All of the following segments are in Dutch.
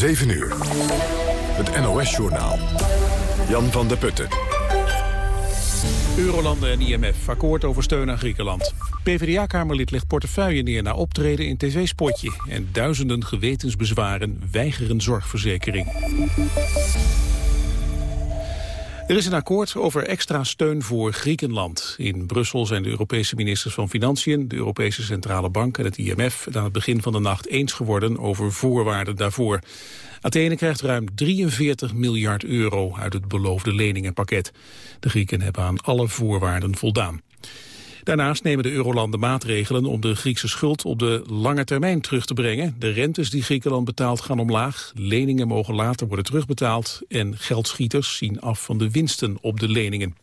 7 uur. Het NOS-journaal. Jan van der Putten. Eurolanden en IMF, akkoord over steun aan Griekenland. PvdA-kamerlid legt portefeuille neer na optreden in tv-spotje. En duizenden gewetensbezwaren weigeren zorgverzekering. Er is een akkoord over extra steun voor Griekenland. In Brussel zijn de Europese ministers van Financiën, de Europese Centrale Bank en het IMF aan het begin van de nacht eens geworden over voorwaarden daarvoor. Athene krijgt ruim 43 miljard euro uit het beloofde leningenpakket. De Grieken hebben aan alle voorwaarden voldaan. Daarnaast nemen de eurolanden maatregelen om de Griekse schuld op de lange termijn terug te brengen. De rentes die Griekenland betaalt gaan omlaag, leningen mogen later worden terugbetaald en geldschieters zien af van de winsten op de leningen.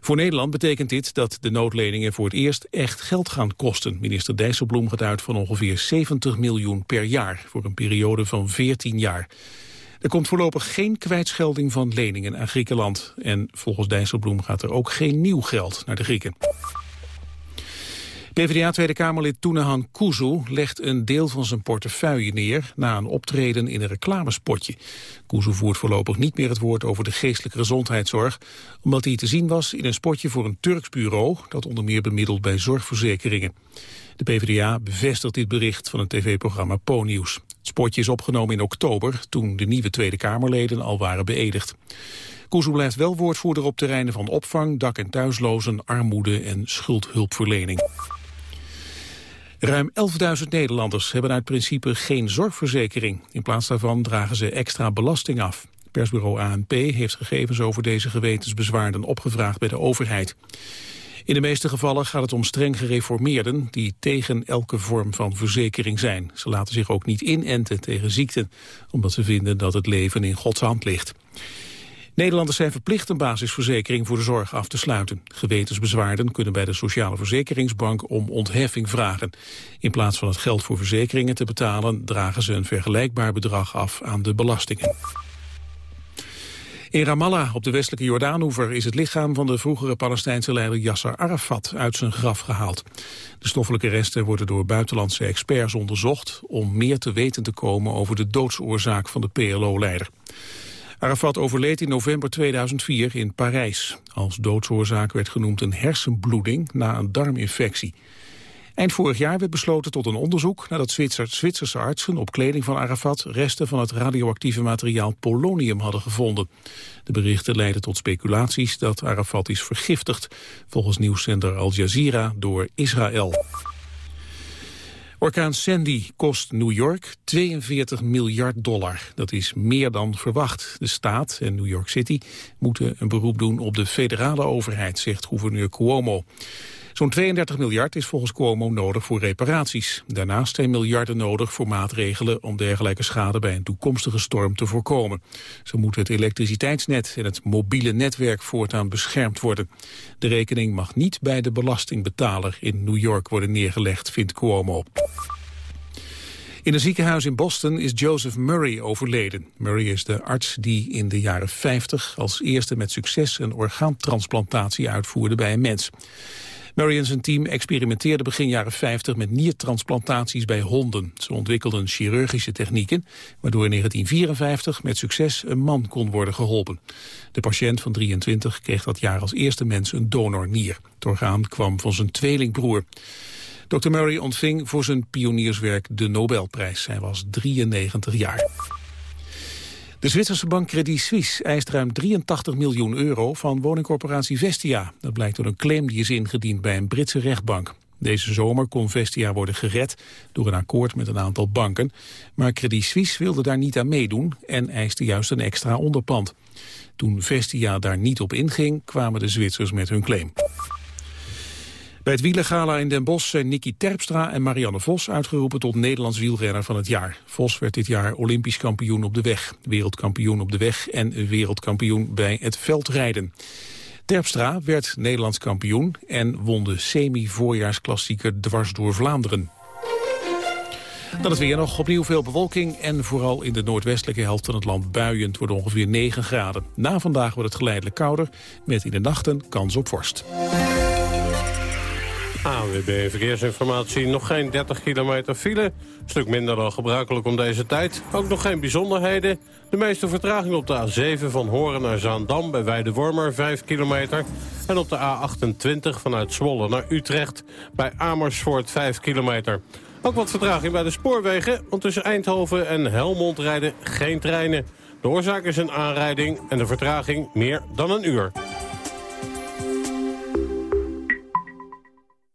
Voor Nederland betekent dit dat de noodleningen voor het eerst echt geld gaan kosten. Minister Dijsselbloem gaat uit van ongeveer 70 miljoen per jaar voor een periode van 14 jaar. Er komt voorlopig geen kwijtschelding van leningen aan Griekenland. En volgens Dijsselbloem gaat er ook geen nieuw geld naar de Grieken. PvdA Tweede Kamerlid Toenahan Kuzu legt een deel van zijn portefeuille neer na een optreden in een reclamespotje. Kuzu voert voorlopig niet meer het woord over de geestelijke gezondheidszorg, omdat hij te zien was in een spotje voor een Turks bureau dat onder meer bemiddelt bij zorgverzekeringen. De PvdA bevestigt dit bericht van het tv-programma Po-nieuws. Het spotje is opgenomen in oktober, toen de nieuwe Tweede Kamerleden al waren beëdigd. Kuzu blijft wel woordvoerder op terreinen van opvang, dak- en thuislozen, armoede en schuldhulpverlening. Ruim 11.000 Nederlanders hebben uit principe geen zorgverzekering. In plaats daarvan dragen ze extra belasting af. Persbureau ANP heeft gegevens over deze gewetensbezwaarden opgevraagd bij de overheid. In de meeste gevallen gaat het om streng gereformeerden die tegen elke vorm van verzekering zijn. Ze laten zich ook niet inenten tegen ziekten, omdat ze vinden dat het leven in Gods hand ligt. Nederlanders zijn verplicht een basisverzekering voor de zorg af te sluiten. Gewetensbezwaarden kunnen bij de Sociale Verzekeringsbank om ontheffing vragen. In plaats van het geld voor verzekeringen te betalen... dragen ze een vergelijkbaar bedrag af aan de belastingen. In Ramallah, op de westelijke Jordaanoever, is het lichaam van de vroegere Palestijnse leider Yasser Arafat uit zijn graf gehaald. De stoffelijke resten worden door buitenlandse experts onderzocht om meer te weten te komen over de doodsoorzaak van de PLO-leider. Arafat overleed in november 2004 in Parijs. Als doodsoorzaak werd genoemd een hersenbloeding na een darminfectie. Eind vorig jaar werd besloten tot een onderzoek nadat Zwitser, Zwitserse artsen op kleding van Arafat resten van het radioactieve materiaal polonium hadden gevonden. De berichten leidden tot speculaties dat Arafat is vergiftigd, volgens nieuwszender Al Jazeera door Israël. Orkaan Sandy kost New York 42 miljard dollar. Dat is meer dan verwacht. De staat en New York City moeten een beroep doen op de federale overheid, zegt gouverneur Cuomo. Zo'n 32 miljard is volgens Cuomo nodig voor reparaties. Daarnaast zijn miljarden nodig voor maatregelen om dergelijke schade bij een toekomstige storm te voorkomen. Zo moet het elektriciteitsnet en het mobiele netwerk voortaan beschermd worden. De rekening mag niet bij de belastingbetaler in New York worden neergelegd, vindt Cuomo. In een ziekenhuis in Boston is Joseph Murray overleden. Murray is de arts die in de jaren 50 als eerste met succes een orgaantransplantatie uitvoerde bij een mens. Murray en zijn team experimenteerden begin jaren 50 met niertransplantaties bij honden. Ze ontwikkelden chirurgische technieken, waardoor in 1954 met succes een man kon worden geholpen. De patiënt van 23 kreeg dat jaar als eerste mens een donornier. Het orgaan kwam van zijn tweelingbroer. Dr. Murray ontving voor zijn pionierswerk de Nobelprijs. Hij was 93 jaar. De Zwitserse bank Credit Suisse eist ruim 83 miljoen euro van woningcorporatie Vestia. Dat blijkt door een claim die is ingediend bij een Britse rechtbank. Deze zomer kon Vestia worden gered door een akkoord met een aantal banken. Maar Credit Suisse wilde daar niet aan meedoen en eiste juist een extra onderpand. Toen Vestia daar niet op inging, kwamen de Zwitsers met hun claim. Bij het wielengala in Den Bosch zijn Nicky Terpstra en Marianne Vos uitgeroepen tot Nederlands wielrenner van het jaar. Vos werd dit jaar olympisch kampioen op de weg, wereldkampioen op de weg en wereldkampioen bij het veldrijden. Terpstra werd Nederlands kampioen en won de semi-voorjaarsklassieker dwars door Vlaanderen. Dan het weer nog opnieuw veel bewolking en vooral in de noordwestelijke helft van het land buiend wordt ongeveer 9 graden. Na vandaag wordt het geleidelijk kouder met in de nachten kans op vorst. AWB Verkeersinformatie. Nog geen 30 kilometer file. Een stuk minder dan gebruikelijk om deze tijd. Ook nog geen bijzonderheden. De meeste vertraging op de A7 van Horen naar Zaandam... bij Weidewormer 5 kilometer. En op de A28 vanuit Zwolle naar Utrecht... bij Amersfoort 5 kilometer. Ook wat vertraging bij de spoorwegen... want tussen Eindhoven en Helmond rijden geen treinen. De oorzaak is een aanrijding en de vertraging meer dan een uur.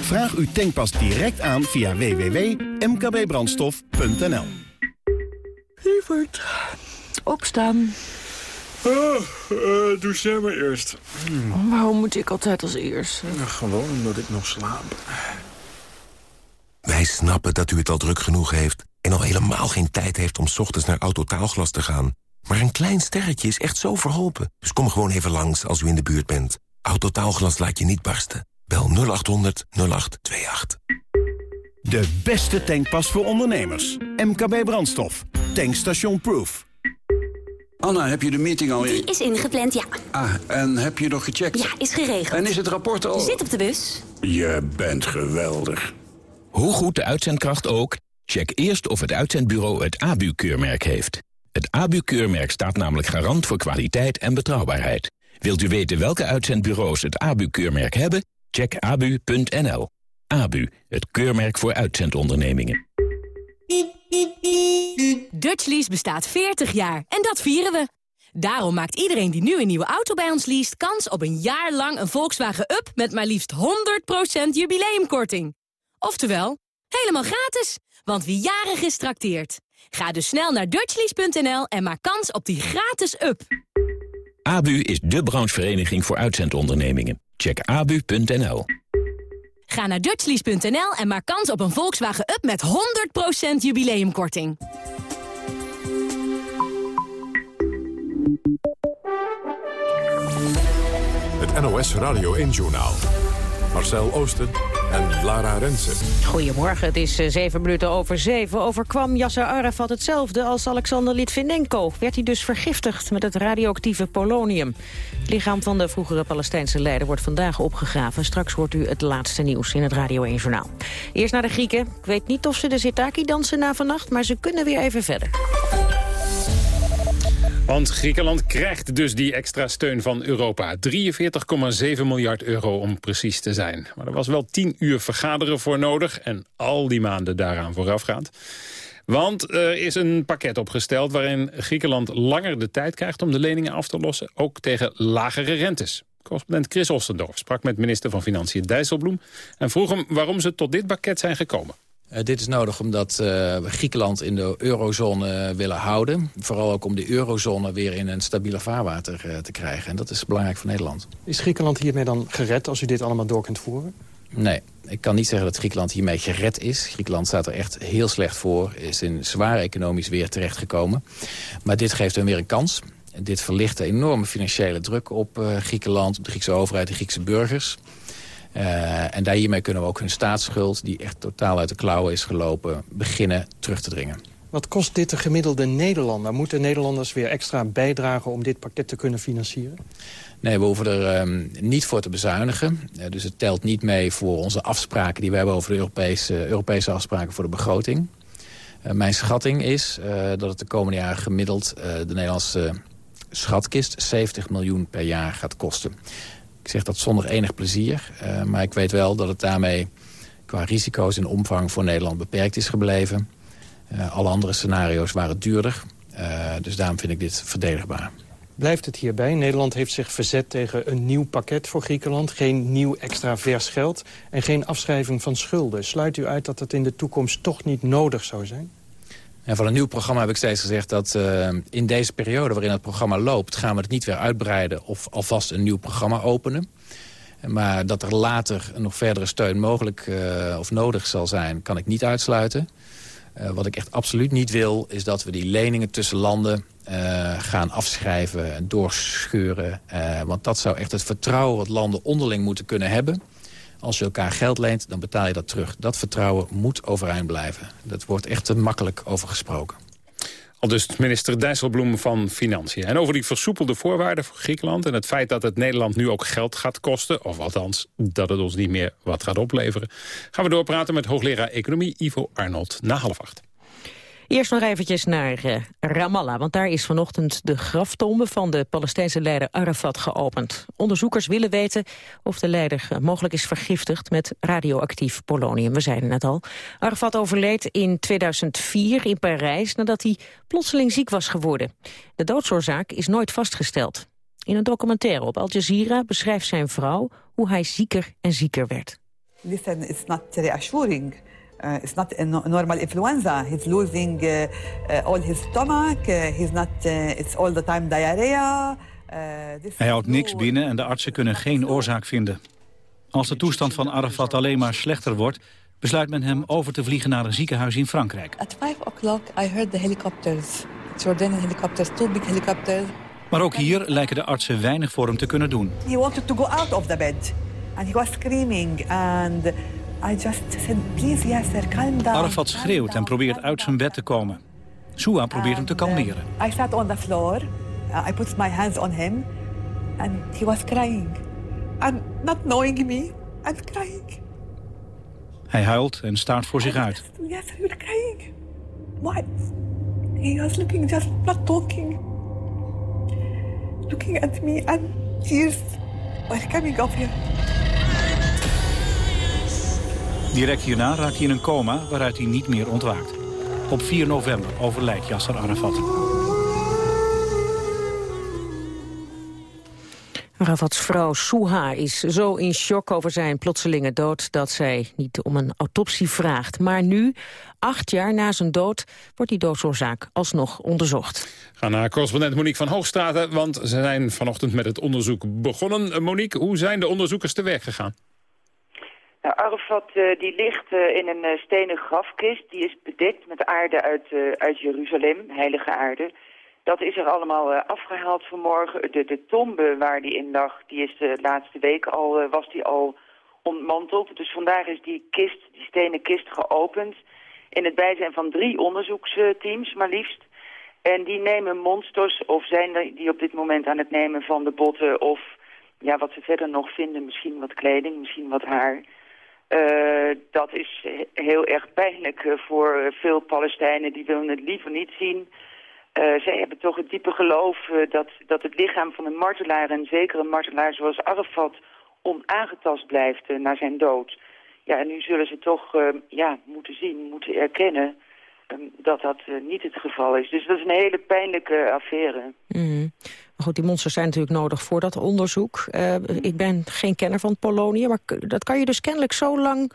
Vraag uw tankpas direct aan via www.mkbbrandstof.nl Lievert, opstaan. Oh, uh, doe jij maar eerst. Hmm. Waarom moet ik altijd als eerst? gewoon omdat ik nog slaap. Wij snappen dat u het al druk genoeg heeft... en al helemaal geen tijd heeft om s ochtends naar Autotaalglas te gaan. Maar een klein sterretje is echt zo verholpen. Dus kom gewoon even langs als u in de buurt bent. Autotaalglas laat je niet barsten. Bel 0800 0828. De beste tankpas voor ondernemers. MKB Brandstof. Tankstation Proof. Anna, heb je de meeting al... Die is ingepland, ja. Ah, en heb je nog gecheckt? Ja, is geregeld. En is het rapport al... Zit op de bus. Je bent geweldig. Hoe goed de uitzendkracht ook, check eerst of het uitzendbureau het ABU-keurmerk heeft. Het ABU-keurmerk staat namelijk garant voor kwaliteit en betrouwbaarheid. Wilt u weten welke uitzendbureaus het ABU-keurmerk hebben? Check abu.nl. ABU, het keurmerk voor uitzendondernemingen. Dutchlease bestaat 40 jaar en dat vieren we. Daarom maakt iedereen die nu een nieuwe auto bij ons leest... kans op een jaar lang een Volkswagen Up met maar liefst 100% jubileumkorting. Oftewel, helemaal gratis, want wie jarig is trakteert. Ga dus snel naar dutchlease.nl en maak kans op die gratis Up. ABU is de branchevereniging voor uitzendondernemingen. Check abu.nl. Ga naar dutchlease.nl en maak kans op een Volkswagen Up met 100% jubileumkorting. Het NOS Radio 1-journaal. Marcel Oosten en Lara Rensen. Goedemorgen, het is eh, zeven minuten over zeven. Overkwam Yasser Arafat hetzelfde als Alexander Litvinenko. Werd hij dus vergiftigd met het radioactieve polonium. Het lichaam van de vroegere Palestijnse leider wordt vandaag opgegraven. Straks hoort u het laatste nieuws in het Radio 1 Journaal. Eerst naar de Grieken. Ik weet niet of ze de Zitaki dansen na vannacht, maar ze kunnen weer even verder. Want Griekenland krijgt dus die extra steun van Europa. 43,7 miljard euro om precies te zijn. Maar er was wel 10 uur vergaderen voor nodig... en al die maanden daaraan voorafgaand. Want er is een pakket opgesteld waarin Griekenland langer de tijd krijgt... om de leningen af te lossen, ook tegen lagere rentes. Correspondent Chris Ostendorf sprak met minister van Financiën Dijsselbloem... en vroeg hem waarom ze tot dit pakket zijn gekomen. Uh, dit is nodig omdat uh, we Griekenland in de eurozone willen houden. Vooral ook om de eurozone weer in een stabiele vaarwater uh, te krijgen. En dat is belangrijk voor Nederland. Is Griekenland hiermee dan gered als u dit allemaal door kunt voeren? Nee, ik kan niet zeggen dat Griekenland hiermee gered is. Griekenland staat er echt heel slecht voor. Is in zwaar economisch weer terechtgekomen. Maar dit geeft hem weer een kans. Dit verlicht de enorme financiële druk op Griekenland, op de Griekse overheid, de Griekse burgers. Uh, en hiermee kunnen we ook hun staatsschuld, die echt totaal uit de klauwen is gelopen, beginnen terug te dringen. Wat kost dit de gemiddelde Nederlander? Moeten Nederlanders weer extra bijdragen om dit pakket te kunnen financieren? Nee, we hoeven er um, niet voor te bezuinigen. Uh, dus het telt niet mee voor onze afspraken die we hebben over de Europese, Europese afspraken voor de begroting. Uh, mijn schatting is dat het de komende jaren gemiddeld de Nederlandse schatkist 70 miljoen per jaar gaat kosten. Ik zeg dat zonder enig plezier. Uh, maar ik weet wel dat het daarmee qua risico's en omvang voor Nederland beperkt is gebleven. Uh, alle andere scenario's waren duurder. Uh, dus daarom vind ik dit verdedigbaar. Blijft het hierbij? Nederland heeft zich verzet tegen een nieuw pakket voor Griekenland. Geen nieuw extra vers geld en geen afschrijving van schulden. Sluit u uit dat dat in de toekomst toch niet nodig zou zijn? En van een nieuw programma heb ik steeds gezegd dat uh, in deze periode waarin het programma loopt... gaan we het niet weer uitbreiden of alvast een nieuw programma openen. Maar dat er later nog verdere steun mogelijk uh, of nodig zal zijn, kan ik niet uitsluiten. Uh, wat ik echt absoluut niet wil, is dat we die leningen tussen landen gaan afschrijven en doorscheuren. want dat zou echt het vertrouwen wat landen onderling moeten kunnen hebben. Als je elkaar geld leent, dan betaal je dat terug. Dat vertrouwen moet overeind blijven. Dat wordt echt te makkelijk over gesproken. Al dus minister Dijsselbloem van Financiën. En over die versoepelde voorwaarden voor Griekenland... en het feit dat het Nederland nu ook geld gaat kosten... of althans dat het ons niet meer wat gaat opleveren... gaan we doorpraten met hoogleraar Economie Ivo Arnold na half acht. Eerst nog eventjes naar uh, Ramallah, want daar is vanochtend de graftombe van de Palestijnse leider Arafat geopend. Onderzoekers willen weten of de leider uh, mogelijk is vergiftigd met radioactief polonium. We zeiden het al. Arafat overleed in 2004 in Parijs nadat hij plotseling ziek was geworden. De doodsoorzaak is nooit vastgesteld. In een documentaire op Al Jazeera beschrijft zijn vrouw hoe hij zieker en zieker werd. Listen, it's not reassuring. Uh, it's not a normal influenza. He's losing uh, uh, all his stomach. he's not. it's all the time diarrhea. Hij houdt niks binnen en de artsen kunnen geen oorzaak vinden. Als de toestand van Arafat alleen maar slechter wordt... besluit men hem over te vliegen naar een ziekenhuis in Frankrijk. At 5 o'clock I heard the helicopters. Jordanian helicopters, two big helicopters. Maar ook hier lijken de artsen weinig voor hem te kunnen doen. He wanted to go out of the bed. And he was screaming and I just said, please, Yasser, calm down. Arafat schreeuwt en probeert uit zijn bed te komen. Sua probeert hem te uh, kalmeren. I sat on the floor. Uh, I put my hands on him. And he was crying. And not knowing me. And crying. Hij huilt en staart voor zich uit. Yes, you're crying. What? He was looking, just not talking. Looking at me and tears were coming off him. Direct hierna raakt hij in een coma waaruit hij niet meer ontwaakt. Op 4 november overlijdt Yasser Arafat. Arafats vrouw Souha is zo in shock over zijn plotselinge dood... dat zij niet om een autopsie vraagt. Maar nu, acht jaar na zijn dood, wordt die doodsoorzaak alsnog onderzocht. Ga naar correspondent Monique van Hoogstraten... want ze zijn vanochtend met het onderzoek begonnen. Monique, hoe zijn de onderzoekers te werk gegaan? Nou, Arafat uh, die ligt uh, in een uh, stenen grafkist. Die is bedekt met aarde uit, uit Jeruzalem, heilige aarde. Dat is er allemaal afgehaald vanmorgen. De, de tombe waar die in lag, die is de laatste week al, was die al ontmanteld. Dus vandaag is die kist, die stenen kist geopend. In het bijzijn van drie onderzoeksteams, maar liefst. En die nemen monsters, of zijn die op dit moment aan het nemen van de botten... of ja, wat ze verder nog vinden, misschien wat kleding, misschien wat haar... Uh, dat is heel erg pijnlijk uh, voor veel Palestijnen. Die willen het liever niet zien. Uh, zij hebben toch het diepe geloof dat, dat het lichaam van een martelaar... en zeker een martelaar zoals Arafat onaangetast blijft na zijn dood. Ja, en nu zullen ze toch ja, moeten zien, moeten erkennen... Ehm, dat dat niet het geval is. Dus dat is een hele pijnlijke affaire. Mm. Maar goed, die monsters zijn natuurlijk nodig voor dat onderzoek. Uh, ik ben geen kenner van Polonië, maar dat kan je dus kennelijk zo lang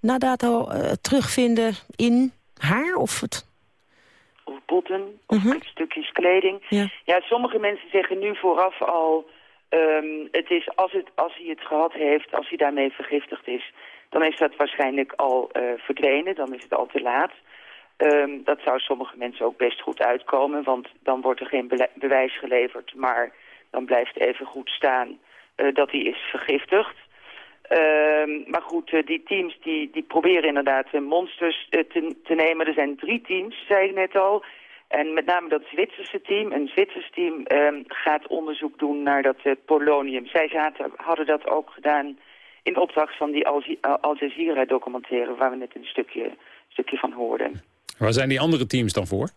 na dato uh, terugvinden in haar of het... Of botten, of uh stukjes kleding. Ja. ja. sommige mensen zeggen nu vooraf al... Um, het is als, het, als hij het gehad heeft, als hij daarmee vergiftigd is... dan is dat waarschijnlijk al verdwenen, dan is het al te laat... Um, dat zou sommige mensen ook best goed uitkomen, want dan wordt er geen bewijs geleverd. Maar dan blijft even goed staan uh, dat hij is vergiftigd. Um, maar goed, uh, die teams die, die proberen inderdaad uh, monsters te, te, nemen. Er zijn drie teams, zei ik net al. En met name dat Zwitserse team, een Zwitsers team, um, gaat onderzoek doen naar dat polonium. Zij zaten, hadden dat ook gedaan in opdracht van die Al Jazeera documentaire... waar we net een stukje, stukje van hoorden. Waar zijn die andere teams dan voor?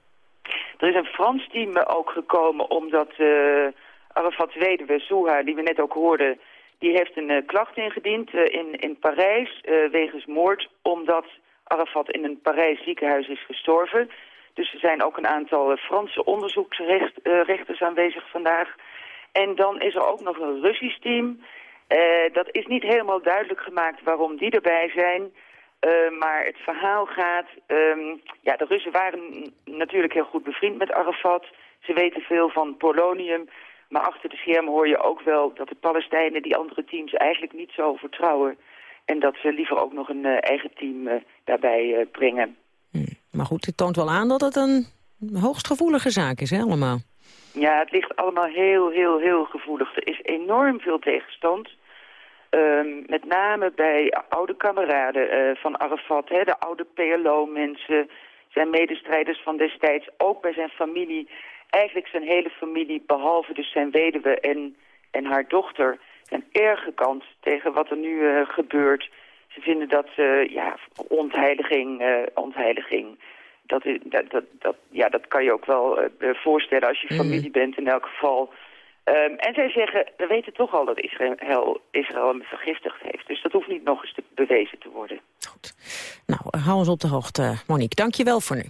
Er is een Frans team ook gekomen omdat uh, Arafat weduwe Souha, die we net ook hoorden... die heeft een uh, klacht ingediend in, in Parijs wegens moord... omdat Arafat in een Parijs ziekenhuis is gestorven. Dus er zijn ook een aantal Franse onderzoeksrechters aanwezig vandaag. En dan is er ook nog een Russisch team... dat is niet helemaal duidelijk gemaakt waarom die erbij zijn... Uh, maar het verhaal gaat... Um, ja, de Russen waren natuurlijk heel goed bevriend met Arafat. Ze weten veel van polonium. Maar achter de schermen hoor je ook wel dat de Palestijnen die andere teams eigenlijk niet zo vertrouwen. En dat ze liever ook nog een eh, eigen team eh, daarbij eh, brengen. Maar goed, dit toont wel aan dat het een hoogst gevoelige zaak is, hè, allemaal. Ja, het ligt allemaal heel, heel, heel gevoelig. Er is enorm veel tegenstand. Ehm, met name bij oude kameraden eh, van Arafat, hè, de oude PLO-mensen, zijn medestrijders van destijds, ook bij zijn familie. Eigenlijk zijn hele familie, behalve dus zijn weduwe en, en haar dochter, zijn erg gekant tegen wat er nu eh, gebeurt. Ze vinden dat, eh, ja, ontheiliging, ontheiliging. Dat, dat, dat, dat, ja, dat kan je ook wel voorstellen als je familie bent in elk geval. Ehm, en zij zeggen, we weten toch al dat Israël, Israël hem vergiftigd heeft. Dus dat hoeft niet nog eens te bewezen te worden. Nou, hou ons op de hoogte, Monique. Dank je wel voor nu.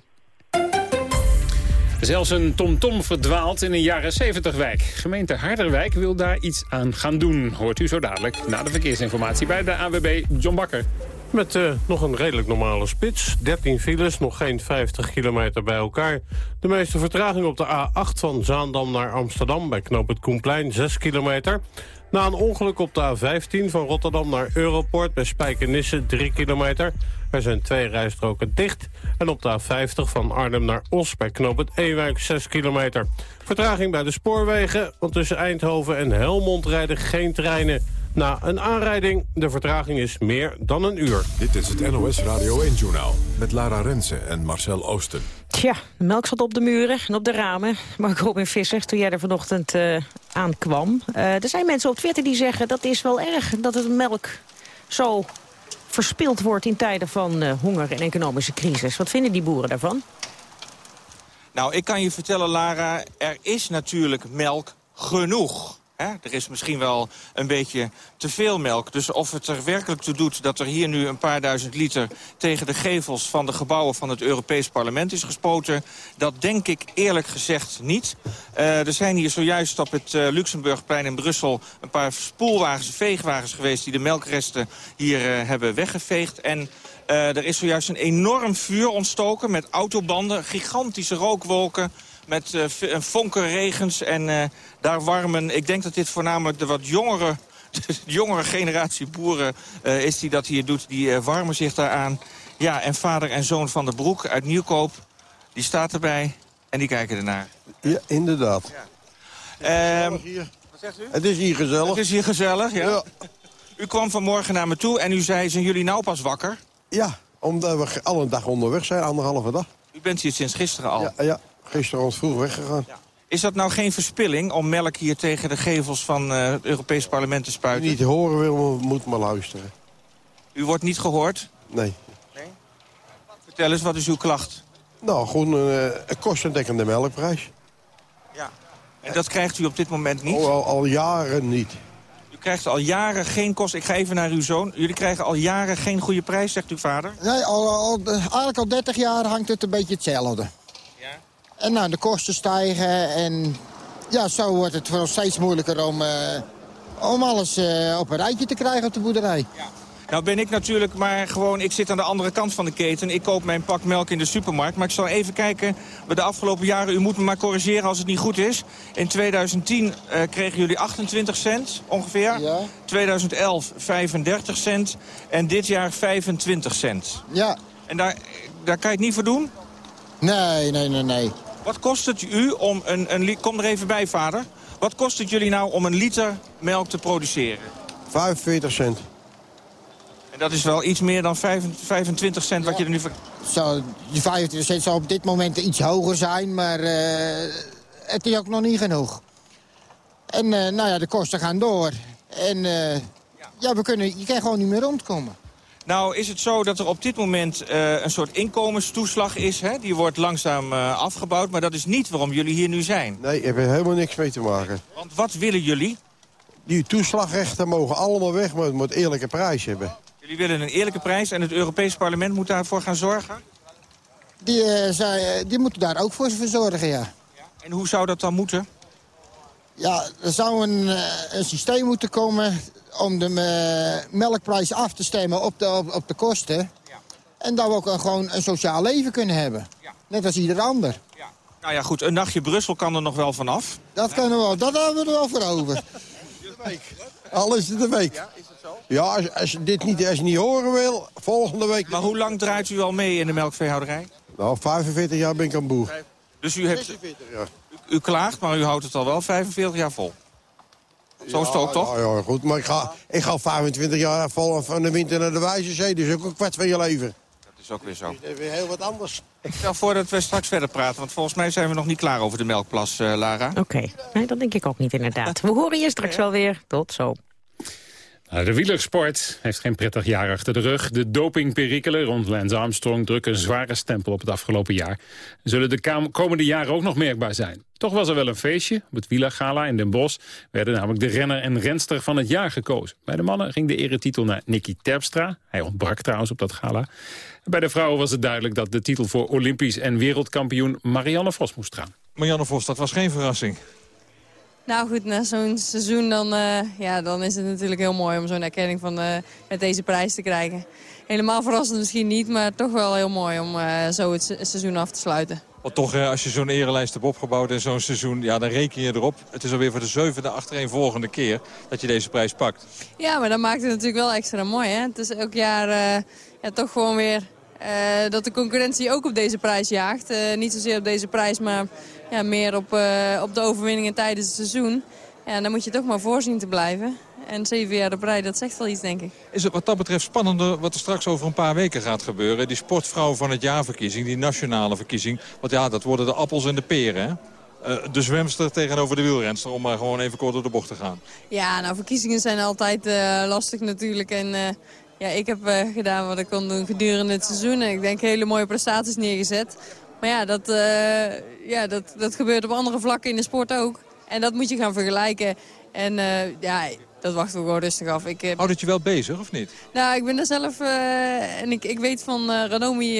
Zelfs een TomTom verdwaalt in een jaren 70-wijk. Gemeente Harderwijk wil daar iets aan gaan doen. Hoort u zo dadelijk na de verkeersinformatie bij de AWB John Bakker. Met eh, nog een redelijk normale spits. 13 files, nog geen 50 kilometer bij elkaar. De meeste vertraging op de A8 van Zaandam naar Amsterdam... bij knoop het Koenplein, 6 kilometer. Na een ongeluk op de A15 van Rotterdam naar Europort... bij Spijkenisse, 3 kilometer. Er zijn twee rijstroken dicht. En op de A50 van Arnhem naar Os bij knoop het Ewijk, 6 kilometer. Vertraging bij de spoorwegen, want tussen Eindhoven en Helmond rijden geen treinen... Na een aanrijding, de vertraging is meer dan een uur. Dit is het NOS Radio 1-journaal met Lara Rensen en Marcel Oosten. Tja, de melk zat op de muren en op de ramen. Mark Robin Visser, toen jij er vanochtend eh, aankwam. Eh, er zijn mensen op Twitter die zeggen dat is wel erg... dat het melk zo verspild wordt in tijden van eh, honger en economische crisis. Wat vinden die boeren daarvan? Nou, ik kan je vertellen, Lara, er is natuurlijk melk genoeg. Er is misschien wel een beetje te veel melk. Dus of het er werkelijk toe doet dat er hier nu een paar duizend liter... tegen de gevels van de gebouwen van het Europees Parlement is gespoten... dat denk ik eerlijk gezegd niet. Eh, er zijn hier zojuist op het eh, Luxemburgplein in Brussel... een paar spoelwagens, veegwagens geweest... die de melkresten hier eh, hebben weggeveegd. En er is zojuist een enorm vuur ontstoken met autobanden, gigantische rookwolken met eh, een vonkenregens en eh, daar warmen... Ik denk dat dit voornamelijk de wat jongere, de jongere generatie boeren eh, is die dat hier doet. Die eh, warmen zich daaraan. Ja, en vader en zoon van de Broek uit Nieuwkoop, die staat erbij en die kijken ernaar. Ja, inderdaad. Ehm, Wat zegt u? Het is hier gezellig. Het is hier gezellig, ja. U kwam vanmorgen naar me toe en u zei, zijn jullie nou pas wakker? Ja, omdat we al een dag onderweg zijn, anderhalve dag. U bent hier sinds gisteren al. Ja, ja gisteren ons vroeg weggegaan. Is dat nou geen verspilling om melk hier tegen de gevels van eh, het Europees Parlement te Wie spuiten? niet horen wil, moet maar luisteren. U wordt niet gehoord? Nee. Vertel eens, wat is uw klacht? Nou, gewoon een, eh, een kostendekkende melkprijs. En dat krijgt u op dit moment niet? Oh, al, al jaren niet. U krijgt al jaren geen kost. Ik ga even naar uw zoon. Jullie krijgen al jaren geen goede prijs, zegt uw vader? Nee, al, al, eigenlijk al 30 jaar hangt het een beetje hetzelfde. Ja? En nou, de kosten stijgen en ja, zo wordt het voor ons steeds moeilijker om, eh, om alles eh, op een rijtje te krijgen op de boerderij. Nou ben ik natuurlijk maar gewoon... Ik zit aan de andere kant van de keten. Ik koop mijn pak melk in de supermarkt. Maar ik zal even kijken. De afgelopen jaren, u moet me maar corrigeren als het niet goed is. In 2010 eh, kregen jullie 28 cent ongeveer. Ja. 2011 35 cent. En dit jaar 25 cent. Ja. En daar, daar kan je het niet voor doen? Nee, nee, nee, nee. Wat kost het u om een, een Kom er even bij, vader. Wat kost het jullie nou om een liter melk te produceren? 45 cent. En dat is wel iets meer dan 25 25 cent wat je er nu... Zo, die 25 cent zal op dit moment iets hoger zijn, maar eh, het is ook nog niet genoeg. En eh, nou ja, de kosten gaan door. En eh, ja, we kunnen, je kan gewoon niet meer rondkomen. Nou, is het zo dat er op dit moment eh, een soort inkomenstoeslag is? Hè? Die wordt langzaam eh, afgebouwd, maar dat is niet waarom jullie hier nu zijn. Nee, ik heb er helemaal niks mee te maken. Want wat willen jullie? Die toeslagrechten mogen allemaal weg, maar het moet eerlijke prijs hebben. Jullie willen een eerlijke prijs en het Europees Parlement moet daarvoor gaan zorgen? Die, eh, zij, die moeten daar ook voor verzorgen, ja. En hoe zou dat dan moeten? Ja, er zou een, eh, een systeem moeten komen om de eh, melkprijs af te stemmen op de, op, op de kosten. En dat we ook een, gewoon een sociaal leven kunnen hebben. Net als ieder ander. Nou ja, goed, een nachtje Brussel kan er nog wel vanaf. Dat kunnen we wel. Dat hebben we er wel voor over. Al is het een week. Ja, is het zo? Ja, als, als je dit niet, als je niet horen wil, volgende week... Maar hoe lang draait u al mee in de melkveehouderij? Nou, 45 jaar ben ik aan boer. Dus u hebt... 46 jaar. U klaagt, maar u houdt het al wel 45 jaar vol. Zo is het ook, toch? Ja, ja, goed. Maar ik ga, ik ga 25 jaar vol van de winter naar de wijze zee. Dus ook een kwart van je leven. Dat is ook weer zo. Dat is weer heel wat anders. Ik stel voor dat we straks verder praten, want volgens mij zijn we nog niet klaar over de melkplas, eh, Lara. Oké, nee, dat denk ik ook niet inderdaad. We horen je straks wel weer. Tot zo. Nou, de wielersport heeft geen prettig jaar achter de rug. De dopingperikelen rond Lance Armstrong drukken een zware stempel op het afgelopen jaar. Zullen de komende jaren ook nog merkbaar zijn. Toch was er wel een feestje. Op het wielergala in Den Bosch werden namelijk de renner en renster van het jaar gekozen. Bij de mannen ging de eretitel naar Nicky Terpstra. Hij ontbrak trouwens op dat gala. Bij de vrouwen was het duidelijk dat de titel voor Olympisch en wereldkampioen Marianne Vos moest gaan. Marianne Vos, dat was geen verrassing. Nou goed, na zo'n seizoen dan, uh, ja, dan is het natuurlijk heel mooi om zo'n erkenning van, uh, met deze prijs te krijgen. Helemaal verrassend misschien niet, maar toch wel heel mooi om uh, zo het seizoen af te sluiten. Want toch, als je zo'n erelijst hebt opgebouwd in zo'n seizoen, ja, dan reken je erop. Het is alweer voor de zevende achtereenvolgende keer dat je deze prijs pakt. Ja, maar dat maakt het natuurlijk wel extra mooi. Hè? Het is elk jaar ja, toch gewoon weer uh, dat de concurrentie ook op deze prijs jaagt. Uh, niet zozeer op deze prijs, maar ja, meer op, uh, op de overwinningen tijdens het seizoen. Ja, dan moet je toch maar voorzien te blijven. En zeven jaar op rij, dat zegt wel iets, denk ik. Is het wat dat betreft spannender wat er straks over een paar weken gaat gebeuren? Die sportvrouw van het jaarverkiezing, die nationale verkiezing. Want ja, dat worden de appels en de peren, hè? De zwemster tegenover de wielrenster, om maar gewoon even kort door de bocht te gaan. Ja, nou, verkiezingen zijn altijd lastig natuurlijk. En ja, ik heb uh, gedaan wat ik kon doen gedurende het seizoen. En ik denk hele mooie prestaties neergezet. Maar ja, dat, uh, ja dat, dat gebeurt op andere vlakken in de sport ook. En dat moet je gaan vergelijken. En uh, ja, dat wachten we gewoon rustig af. Ik, Houdt het je wel bezig, of niet? Nou, ik ben er zelf... en ik, ik weet van Ranomi...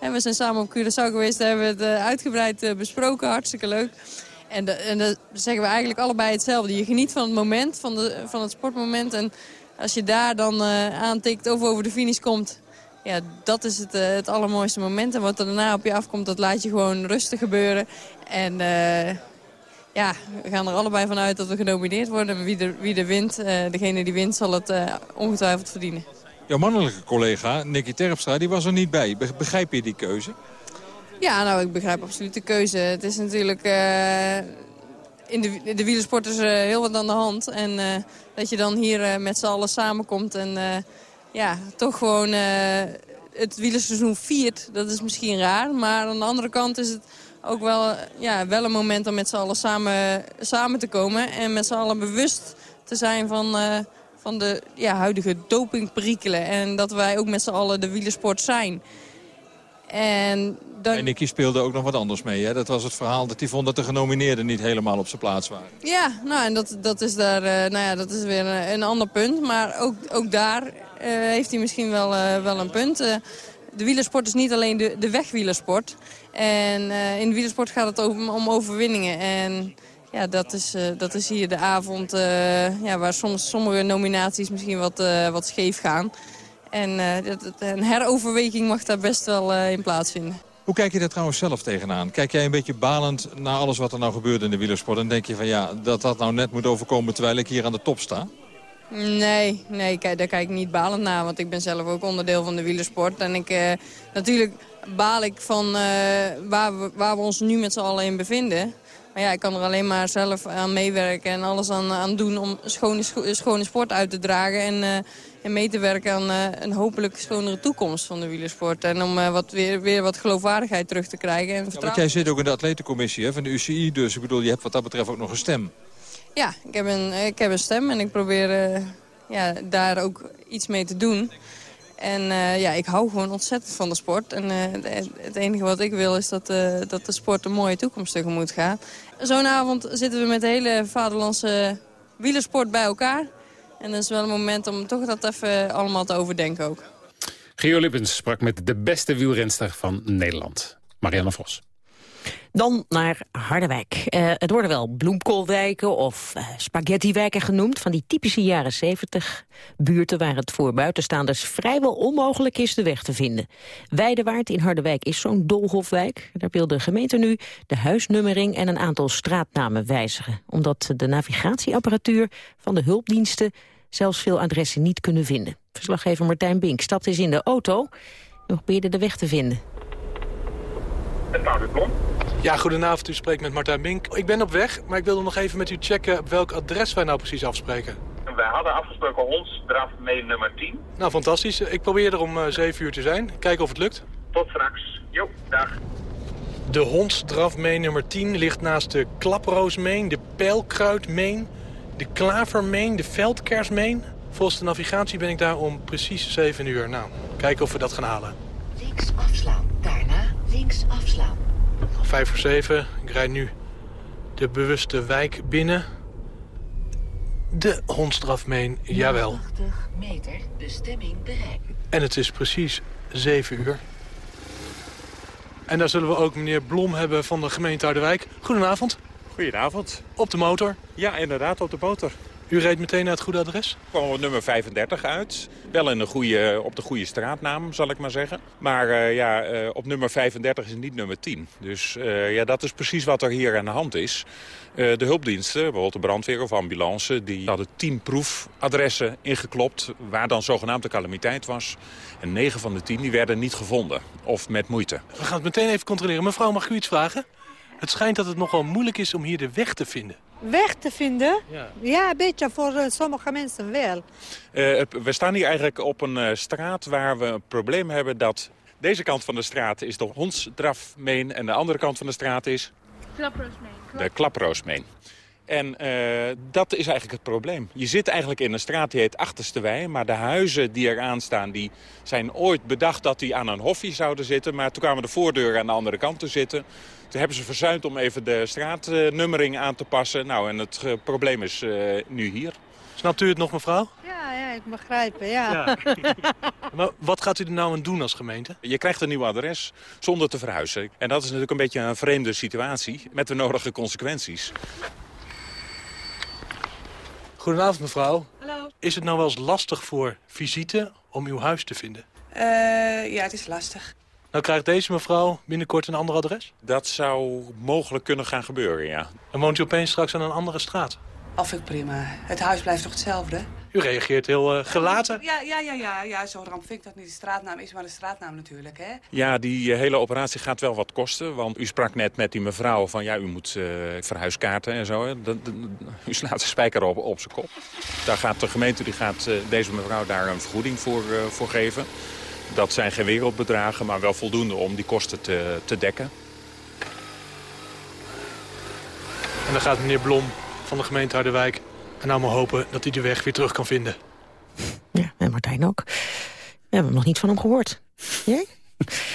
we zijn samen op Curaçao geweest. Daar hebben we het uitgebreid besproken. Hartstikke leuk. En, de, en dan zeggen we eigenlijk allebei hetzelfde. Je geniet van het moment, van, de, van het sportmoment. En als je daar dan uh, aantikt of over de finish komt... Ja, dat is het, uh, het allermooiste moment. En wat er daarna op je afkomt, dat laat je gewoon rustig gebeuren. En uh, ja, we gaan er allebei vanuit dat we genomineerd worden. Wie er, wie er wint, degene die wint, zal het ongetwijfeld verdienen. Jouw mannelijke collega, Nicky Terpstra, die was er niet bij. Begrijp je die keuze? Ja, nou, ik begrijp absoluut de keuze. Het is natuurlijk in de, de wielersport is er heel wat aan de hand. En uh, dat je dan hier uh, met z'n allen samenkomt en ja, toch gewoon het wielerseizoen viert. Dat is misschien raar, maar aan de andere kant is het ook wel, ja, wel een moment om met z'n allen samen, samen te komen. En met z'n allen bewust te zijn van, van de ja, huidige dopingperikelen. En dat wij ook met z'n allen de wielersport zijn. En, dan... en Nicky speelde ook nog wat anders mee. Hè? Dat was het verhaal dat hij vond dat de genomineerden niet helemaal op zijn plaats waren. Ja, nou, en dat, dat, is, daar, uh, nou ja, dat is weer een, een, ander punt. Maar ook, ook daar uh, heeft hij misschien wel, wel een punt. de wielersport is niet alleen de, de wegwielersport. En in de wielersport gaat het om, om overwinningen. En ja, dat is, dat is hier de avond ja, waar soms sommige nominaties misschien wat, wat scheef gaan. En een heroverweging mag daar best wel in plaatsvinden. Hoe kijk je daar trouwens zelf tegenaan? Kijk jij een beetje balend naar alles wat er nou gebeurt in de wielersport... en denk je van ja, dat dat nou net moet overkomen terwijl ik hier aan de top sta? Nee, nee daar kijk ik niet balend naar, want ik ben zelf ook onderdeel van de wielersport. En ik, uh, natuurlijk baal ik van waar, we, waar we ons nu met z'n allen in bevinden. Maar ja, ik kan er alleen maar zelf aan meewerken en alles aan, aan doen om schone, schone sport uit te dragen. En, uh, en mee te werken aan uh, een hopelijk schonere toekomst van de wielersport. En om uh, wat weer, weer wat geloofwaardigheid terug te krijgen. En ja, want jij zit ook in de atletencommissie hè, van de UCI, dus ik bedoel, je hebt wat dat betreft ook nog een stem. Ja, ik heb een, ik heb een stem en ik probeer ja, daar ook iets mee te doen. En uh, ja, ik hou gewoon ontzettend van de sport. En uh, het enige wat ik wil is dat, uh, dat de sport een mooie toekomst tegemoet gaat. Zo'n avond zitten we met de hele vaderlandse wielersport bij elkaar. En dat is wel een moment om toch dat even allemaal te overdenken ook. Geo Lippens sprak met de beste wielrenster van Nederland, Marianne Vos. Dan naar Harderwijk. Uh, het worden wel bloemkoolwijken of uh, spaghettiwijken genoemd... van die typische jaren 70 buurten waar het voor buitenstaanders vrijwel onmogelijk is de weg te vinden. Weidewaard in Harderwijk is zo'n doolhofwijk. Daar wil de gemeente nu de huisnummering en een aantal straatnamen wijzigen. Omdat de navigatieapparatuur van de hulpdiensten zelfs veel adressen niet kunnen vinden. Verslaggever Martijn Bink stapt eens in de auto en probeerde de weg te vinden. Het Blom. Ja, goedenavond. U spreekt met Martijn Bink. Ik ben op weg, maar ik wilde nog even met u checken... op welk adres wij nou precies afspreken. Wij hadden afgesproken hondsdraf mee nummer 10. Nou, fantastisch. Ik probeer er om uh, eh, 7 uur te zijn. Kijken of het lukt. Tot straks. Jo, dag. De hondsdrafmeen nummer 10 ligt naast de klaproosmeen, de pijlkruidmeen, de klavermeen, de veldkersmeen. Volgens de navigatie ben ik daar om precies 7 uur. Nou, kijken of we dat gaan halen. Links afslaan, daarna links afslaan. Vijf voor zeven. Ik rijd nu de bewuste wijk binnen. De hondstrafmeen, jawel. 80 meter, bestemming bereikt. En het is precies 7 uur. En daar zullen we ook meneer Blom hebben van de gemeente Harderwijk. Goedenavond. Goedenavond. Op de motor? Ja, inderdaad, op de motor. U reed meteen naar het goede adres? Kwam op nummer 35 uit. Wel in een goede, op de goede straatnaam, zal ik maar zeggen. Maar uh, ja, uh, op nummer 35 is niet nummer 10. Dus uh, ja, dat is precies wat er hier aan de hand is. de hulpdiensten, bijvoorbeeld de brandweer of ambulance... die hadden 10 proefadressen ingeklopt waar dan zogenaamd de calamiteit was. En 9 van de 10 die werden niet gevonden. Of met moeite. We gaan het meteen even controleren. Mevrouw, mag ik u iets vragen? Het schijnt dat het nogal moeilijk is om hier de weg te vinden. Weg te vinden? Ja, ja een beetje voor uh, sommige mensen wel. Uh, we staan hier eigenlijk op een uh, straat waar we een probleem hebben dat... Deze kant van de straat is de hondsdrafmeen en de andere kant van de straat is... Klaproosmeen. De klaproosmeen. En uh, dat is eigenlijk het probleem. Je zit eigenlijk in een straat die heet Achterste Wei... maar de huizen die eraan staan, die zijn ooit bedacht dat die aan een hoffie zouden zitten... maar toen kwamen de voordeuren aan de andere kant te zitten. Toen hebben ze verzuimd om even de straatnummering aan te passen. Nou, en het uh, probleem is uh, nu hier. Snapt u het nog, mevrouw? Ja, ja ik begrijp het, ja. ja. maar wat gaat u er nou aan doen als gemeente? Je krijgt een nieuw adres zonder te verhuizen. En dat is natuurlijk een beetje een vreemde situatie met de nodige consequenties. Goedenavond, mevrouw. Hallo. Is het nou wel eens lastig voor visite om uw huis te vinden? Uh, ja, het is lastig. Nou krijgt deze mevrouw binnenkort een ander adres? Dat zou mogelijk kunnen gaan gebeuren, ja. En woont u opeens straks aan een andere straat? Of ik prima. Het huis blijft toch hetzelfde? U reageert heel uh, gelaten. Ja, ja, ja, ja, ja, zo ramp vind ik dat niet. De straatnaam is maar de straatnaam natuurlijk, hè? Ja, die uh, hele operatie gaat wel wat kosten. Want u sprak net met die mevrouw van, ja, u moet uh, verhuiskaarten en zo. Hè. Dat, dat, u slaat de spijker op, op zijn kop. Daar gaat de gemeente, die gaat deze mevrouw daar een vergoeding voor, voor geven. Dat zijn geen wereldbedragen, maar wel voldoende om die kosten te, te dekken. En dan gaat meneer Blom van de gemeente Harderwijk... en nou maar hopen dat hij de weg weer terug kan vinden. Ja, en Martijn ook. We hebben nog niet van hem gehoord. Jij?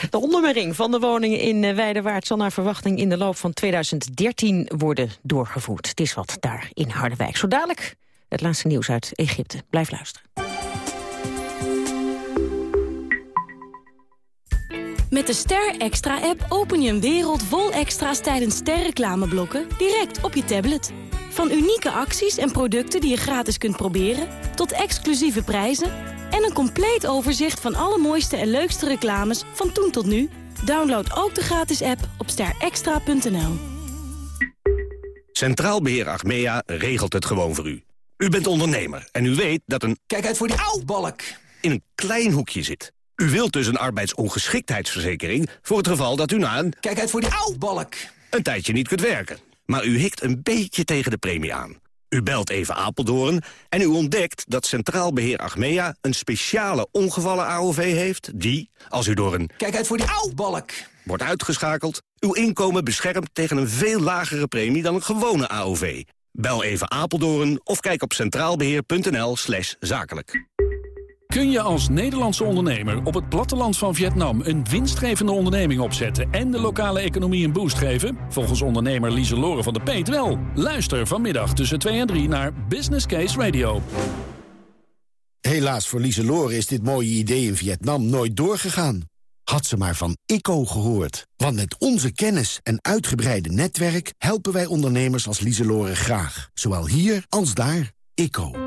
De ondermering van de woningen in Weidewaard zal naar verwachting in de loop van 2013 worden doorgevoerd. Het is wat daar in Harderwijk. Zo dadelijk het laatste nieuws uit Egypte. Blijf luisteren. Met de Ster Extra-app open je een wereld vol extra's tijdens sterreclameblokken direct op je tablet. Van unieke acties en producten die je gratis kunt proberen, tot exclusieve prijzen en een compleet overzicht van alle mooiste en leukste reclames van toen tot nu. Download ook de gratis app op sterextra.nl. Centraal Beheer Achmea regelt het gewoon voor u. U bent ondernemer en u weet dat een... Kijk uit voor die balk in een klein hoekje zit. U wilt dus een arbeidsongeschiktheidsverzekering... voor het geval dat u na een... Kijk uit voor die balk. ...een tijdje niet kunt werken. Maar u hikt een beetje tegen de premie aan. U belt even Apeldoorn en u ontdekt dat Centraal Beheer Achmea... een speciale ongevallen AOV heeft die, als u door een... Kijk uit voor die balk. ...wordt uitgeschakeld, uw inkomen beschermt tegen een veel lagere premie dan een gewone AOV. Bel even Apeldoorn of kijk op centraalbeheer.nl slash zakelijk. Kun je als Nederlandse ondernemer op het platteland van Vietnam... een winstgevende onderneming opzetten en de lokale economie een boost geven? Volgens ondernemer Lieselore van de Peet wel. Luister vanmiddag tussen 2 en 3 naar Business Case Radio. Helaas voor Lieselore is dit mooie idee in Vietnam nooit doorgegaan. had ze maar van ICO gehoord. Want met onze kennis en uitgebreide netwerk... helpen wij ondernemers als Lieselore graag. Zowel hier als daar. ICO.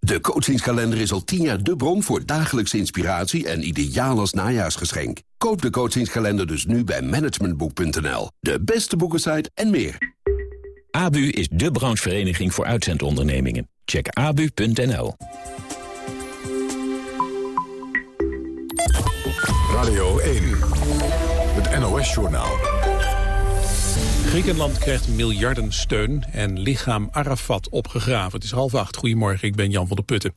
De coachingskalender is al tien jaar de bron voor dagelijkse inspiratie en ideaal als najaarsgeschenk. Koop de coachingskalender dus nu bij managementboek.nl. De beste boekensite en meer. ABU is de branchevereniging voor uitzendondernemingen. Check abu.nl. Radio 1, het NOS-journaal. Griekenland krijgt miljarden steun en lichaam Arafat opgegraven. Het is half acht. Goedemorgen, ik ben Jan van der Putten.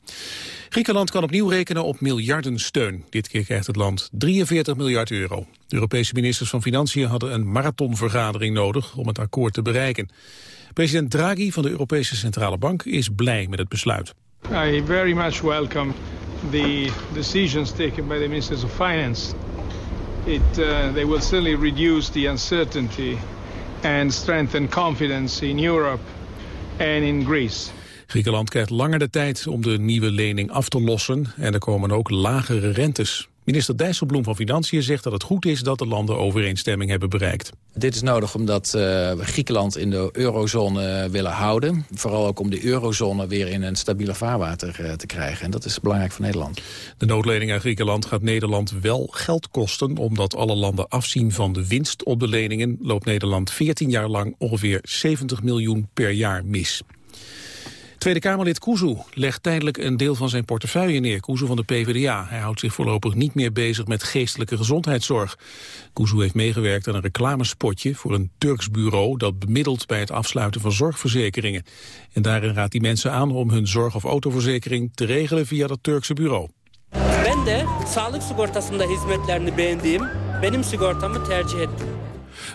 Griekenland kan opnieuw rekenen op miljarden steun. Dit keer krijgt het land 43 miljard euro. De Europese ministers van Financiën hadden een marathonvergadering nodig om het akkoord te bereiken. President Draghi van de Europese Centrale Bank is blij met het besluit. I very much welcome the decisions taken by the ministers of finance. It, uh, they will certainly reduce the uncertainty and strengthen confidence in Europe and in Greece. Griekenland krijgt langer de tijd om de nieuwe lening af te lossen en er komen ook lagere rentes. Minister Dijsselbloem van Financiën zegt dat het goed is dat de landen overeenstemming hebben bereikt. Dit is nodig omdat uh, we Griekenland in de eurozone willen houden. Vooral ook om de eurozone weer in een stabiele vaarwater uh, te krijgen. En dat is belangrijk voor Nederland. De noodlening aan Griekenland gaat Nederland wel geld kosten. Omdat alle landen afzien van de winst op de leningen... loopt Nederland 14 jaar lang ongeveer 70 miljoen per jaar mis. Tweede Kamerlid Kuzu legt tijdelijk een deel van zijn portefeuille neer. Kuzu van de PvdA. Hij houdt zich voorlopig niet meer bezig met geestelijke gezondheidszorg. Kuzu heeft meegewerkt aan een reclamespotje voor een Turks bureau... dat bemiddelt bij het afsluiten van zorgverzekeringen. En daarin raadt hij mensen aan om hun zorg- of autoverzekering te regelen via dat Turkse bureau. Ben sağlık sigortasında hizmetlerini benim sigortamı tercih ettim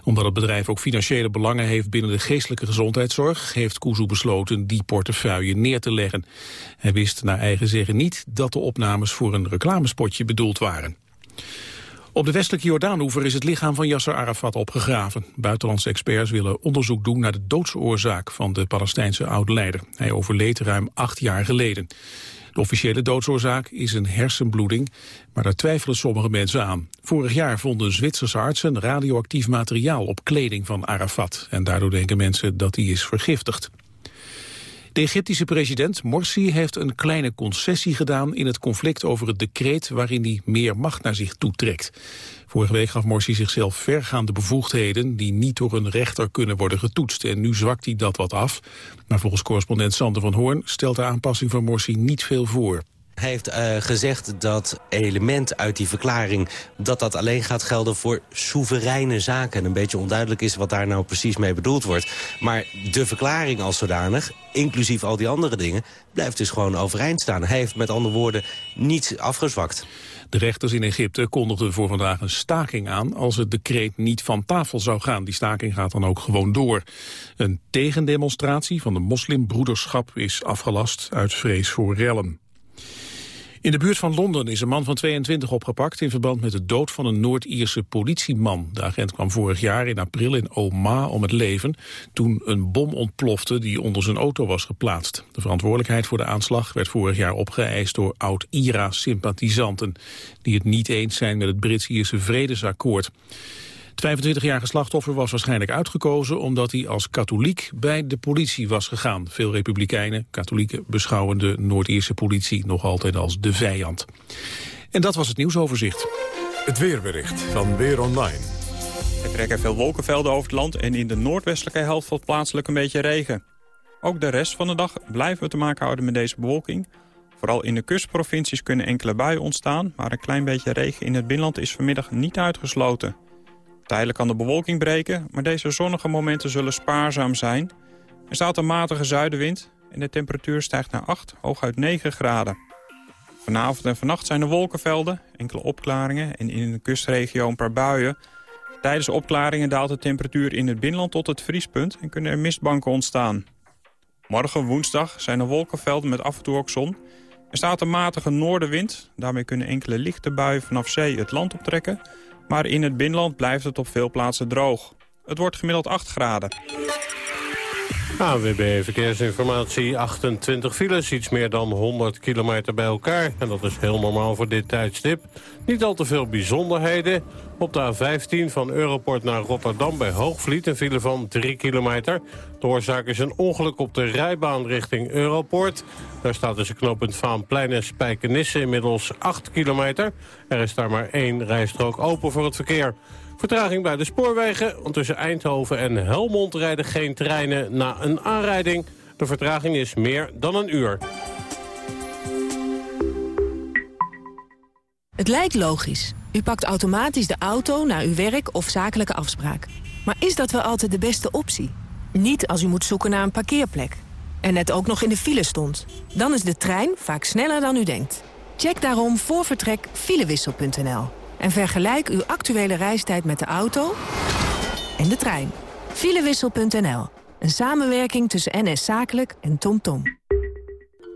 omdat het bedrijf ook financiële belangen heeft binnen de geestelijke gezondheidszorg... heeft Kuzu besloten die portefeuille neer te leggen. Hij wist naar eigen zeggen niet dat de opnames voor een reclamespotje bedoeld waren. Op de westelijke Jordaanoever is het lichaam van Yasser Arafat opgegraven. Buitenlandse experts willen onderzoek doen naar de doodsoorzaak van de Palestijnse oud-leider. Hij overleed ruim acht jaar geleden. De officiële doodsoorzaak is een hersenbloeding, maar daar twijfelen sommige mensen aan. Vorig jaar vonden Zwitserse artsen radioactief materiaal op kleding van Arafat. En daardoor denken mensen dat hij is vergiftigd. De Egyptische president Morsi heeft een kleine concessie gedaan in het conflict over het decreet waarin hij meer macht naar zich toetrekt. Vorige week gaf Morsi zichzelf vergaande bevoegdheden die niet door een rechter kunnen worden getoetst. En nu zwakt hij dat wat af. Maar volgens correspondent Sander van Hoorn stelt de aanpassing van Morsi niet veel voor. Hij heeft uh, gezegd dat element uit die verklaring... dat dat alleen gaat gelden voor soevereine zaken. Een beetje onduidelijk is wat daar nou precies mee bedoeld wordt. Maar de verklaring als zodanig, inclusief al die andere dingen... blijft dus gewoon overeind staan. Hij heeft met andere woorden niets afgezwakt. De rechters in Egypte kondigden voor vandaag een staking aan als het decreet niet van tafel zou gaan. Die staking gaat dan ook gewoon door. Een tegendemonstratie van de moslimbroederschap is afgelast uit vrees voor rellen. In de buurt van Londen is een man van 22 opgepakt... in verband met de dood van een Noord-Ierse politieman. De agent kwam vorig jaar in april in Oma om het leven... toen een bom ontplofte die onder zijn auto was geplaatst. De verantwoordelijkheid voor de aanslag werd vorig jaar opgeëist... door oud-IRA-sympathisanten... die het niet eens zijn met het Brits-Ierse vredesakkoord. Het 25-jarige slachtoffer was waarschijnlijk uitgekozen omdat hij als katholiek bij de politie was gegaan. Veel republikeinen, katholieken, beschouwen de Noord-Ierse politie nog altijd als de vijand. En dat was het nieuwsoverzicht. Het weerbericht van Weer Online. Er trekken veel wolkenvelden over het land en in de noordwestelijke helft valt plaatselijk een beetje regen. Ook de rest van de dag blijven we te maken houden met deze bewolking. Vooral in de kustprovincies kunnen enkele buien ontstaan, maar een klein beetje regen in het binnenland is vanmiddag niet uitgesloten. Tijdelijk kan de bewolking breken, maar deze zonnige momenten zullen spaarzaam zijn. Er staat een matige zuidenwind en de temperatuur stijgt naar 8, hooguit 9 graden. Vanavond en vannacht zijn er wolkenvelden, enkele opklaringen en in de kustregio een paar buien. Tijdens de opklaringen daalt de temperatuur in het binnenland tot het vriespunt en kunnen er mistbanken ontstaan. Morgen woensdag zijn er wolkenvelden met af en toe ook zon. Er staat een matige noordenwind. Daarmee kunnen enkele lichte buien vanaf zee het land optrekken. Maar in het binnenland blijft het op veel plaatsen droog. Het wordt gemiddeld 8 graden. AWB Verkeersinformatie, 28 files, iets meer dan 100 kilometer bij elkaar. En dat is heel normaal voor dit tijdstip. Niet al te veel bijzonderheden. Op de A15 van Europort naar Rotterdam bij Hoogvliet een file van 3 kilometer. De oorzaak is een ongeluk op de rijbaan richting Europort. Daar staat tussen knooppunt Vaanplein en Spijkenisse inmiddels 8 kilometer. Er is daar maar één rijstrook open voor het verkeer. Vertraging bij de spoorwegen, want tussen Eindhoven en Helmond rijden geen treinen na een aanrijding. De vertraging is meer dan een uur. Het lijkt logisch. U pakt automatisch de auto naar uw werk of zakelijke afspraak. Maar is dat wel altijd de beste optie? Niet als u moet zoeken naar een parkeerplek. En net ook nog in de file stond. Dan is de trein vaak sneller dan u denkt. Check daarom voor vertrek filewissel.nl. En vergelijk uw actuele reistijd met de auto en de trein. Filewissel.nl. Een samenwerking tussen NS Zakelijk en TomTom. Tom.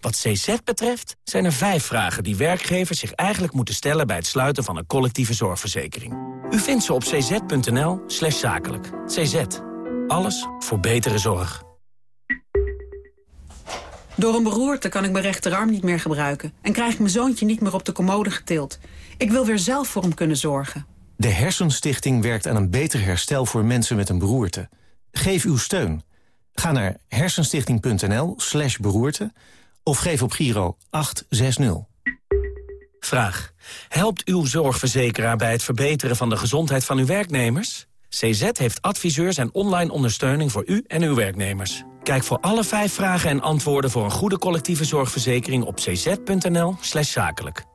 Wat CZ betreft zijn er vijf vragen die werkgevers zich eigenlijk moeten stellen... bij het sluiten van een collectieve zorgverzekering. U vindt ze op cz.nl slash zakelijk. CZ. Alles voor betere zorg. Door een beroerte kan ik mijn rechterarm niet meer gebruiken... en krijg ik mijn zoontje niet meer op de commode getild. Ik wil weer zelf voor hem kunnen zorgen. De Hersenstichting werkt aan een beter herstel voor mensen met een beroerte. Geef uw steun. Ga naar hersenstichting.nl slash beroerte of geef op Giro 860. Vraag. Helpt uw zorgverzekeraar bij het verbeteren van de gezondheid van uw werknemers? CZ heeft adviseurs en online ondersteuning voor u en uw werknemers. Kijk voor alle vijf vragen en antwoorden voor een goede collectieve zorgverzekering op cz.nl zakelijk.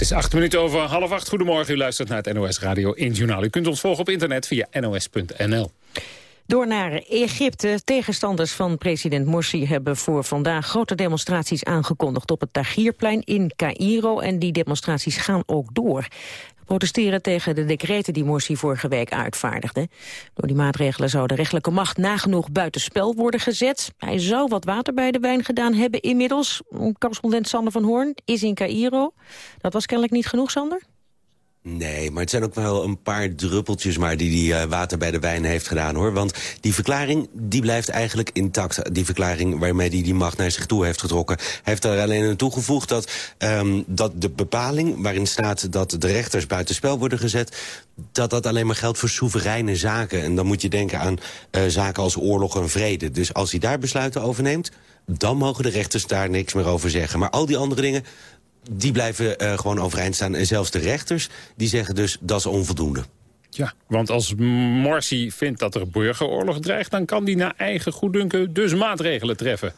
Het is acht minuten over half acht. Goedemorgen, u luistert naar het NOS Radio in Journaal. U kunt ons volgen op internet via nos.nl. Door naar Egypte. Tegenstanders van president Morsi hebben voor vandaag grote demonstraties aangekondigd op het Tahrirplein in Cairo. En die demonstraties gaan ook door protesteren tegen de decreten die Morsi vorige week uitvaardigde. Door die maatregelen zou de rechtelijke macht nagenoeg buitenspel worden gezet. Hij zou wat water bij de wijn gedaan hebben inmiddels. Correspondent Sander van Hoorn is in Cairo. Dat was kennelijk niet genoeg, Sander? Nee, maar het zijn ook wel een paar druppeltjes maar die die uh, water bij de wijn heeft gedaan, hoor. Want die verklaring, die blijft eigenlijk intact. Die verklaring waarmee hij die, die macht naar zich toe heeft getrokken. Hij heeft er alleen aan toegevoegd dat, um, dat de bepaling waarin staat dat de rechters buitenspel worden gezet, dat dat alleen maar geldt voor soevereine zaken. En dan moet je denken aan uh, zaken als oorlog en vrede. Dus als hij daar besluiten over neemt, dan mogen de rechters daar niks meer over zeggen. Maar al die andere dingen, die blijven uh, gewoon overeind staan. En zelfs de rechters die zeggen dus dat is onvoldoende. Ja, want als Morsi vindt dat er burgeroorlog dreigt... dan kan die naar eigen goeddunken dus maatregelen treffen.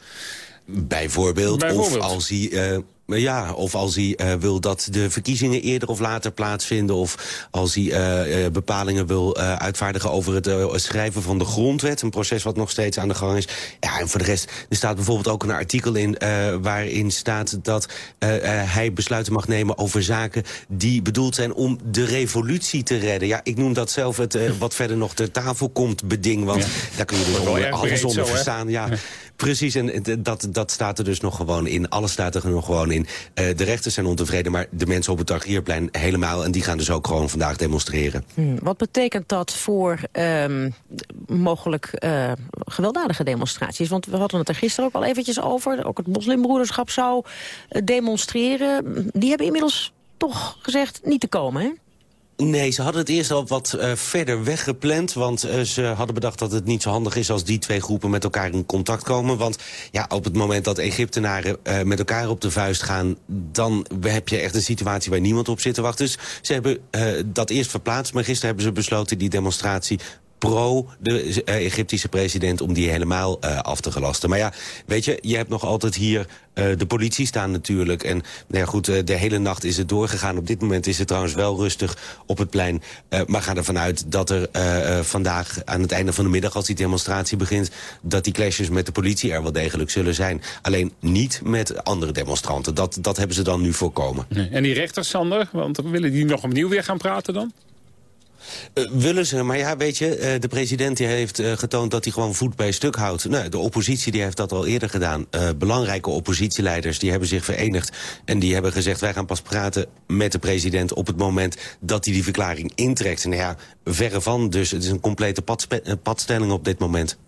Bijvoorbeeld, Bijvoorbeeld. of als hij uh, ja, of als hij uh, wil dat de verkiezingen eerder of later plaatsvinden... of als hij uh, bepalingen wil uitvaardigen over het schrijven van de grondwet. Een proces wat nog steeds aan de gang is. Ja, en voor de rest, er staat bijvoorbeeld ook een artikel in... waarin staat dat hij besluiten mag nemen over zaken... die bedoeld zijn om de revolutie te redden. Ja, ik noem dat zelf het wat verder nog ter tafel komt beding. Want daar kun je dus onder, alles onder verstaan. Ja, Precies, en dat, dat staat er dus nog gewoon in. Alles staat er nog gewoon Uh, de rechters zijn ontevreden, maar de mensen op het Tahrirplein helemaal. En die gaan dus ook gewoon vandaag demonstreren. Hmm, wat betekent dat voor um, mogelijk uh, gewelddadige demonstraties? Want we hadden het er gisteren ook al eventjes over. Ook het moslimbroederschap zou uh, demonstreren. Die hebben inmiddels toch gezegd niet te komen, hè? Nee, ze hadden het eerst al wat uh, verder weggepland. Want uh, ze hadden bedacht dat het niet zo handig is... als die twee groepen met elkaar in contact komen. Want ja, op het moment dat Egyptenaren uh, met elkaar op de vuist gaan... dan heb je echt een situatie waar niemand op zit te wachten. Dus ze hebben dat eerst verplaatst. Maar gisteren hebben ze besloten die demonstratie pro de Egyptische president om die helemaal uh, af te gelasten. Maar ja, weet je, je hebt nog altijd hier uh, de politie staan natuurlijk. En nou ja, goed, de hele nacht is het doorgegaan. Op dit moment is het trouwens wel rustig op het plein. maar ga ervan uit dat er vandaag aan het einde van de middag... als die demonstratie begint, dat die clashes met de politie er wel degelijk zullen zijn. Alleen niet met andere demonstranten. Dat, dat hebben ze dan nu voorkomen. Nee. En die rechters, Sander, want willen die nog opnieuw weer gaan praten dan? Uh, willen ze, maar ja, weet je, uh, de president die heeft uh, getoond dat hij gewoon voet bij stuk houdt. De oppositie die heeft dat al eerder gedaan. belangrijke oppositieleiders die hebben zich verenigd en die hebben gezegd... wij gaan pas praten met de president op het moment dat hij die verklaring intrekt. Nou ja, verre van dus. Het is een complete padstelling op dit moment.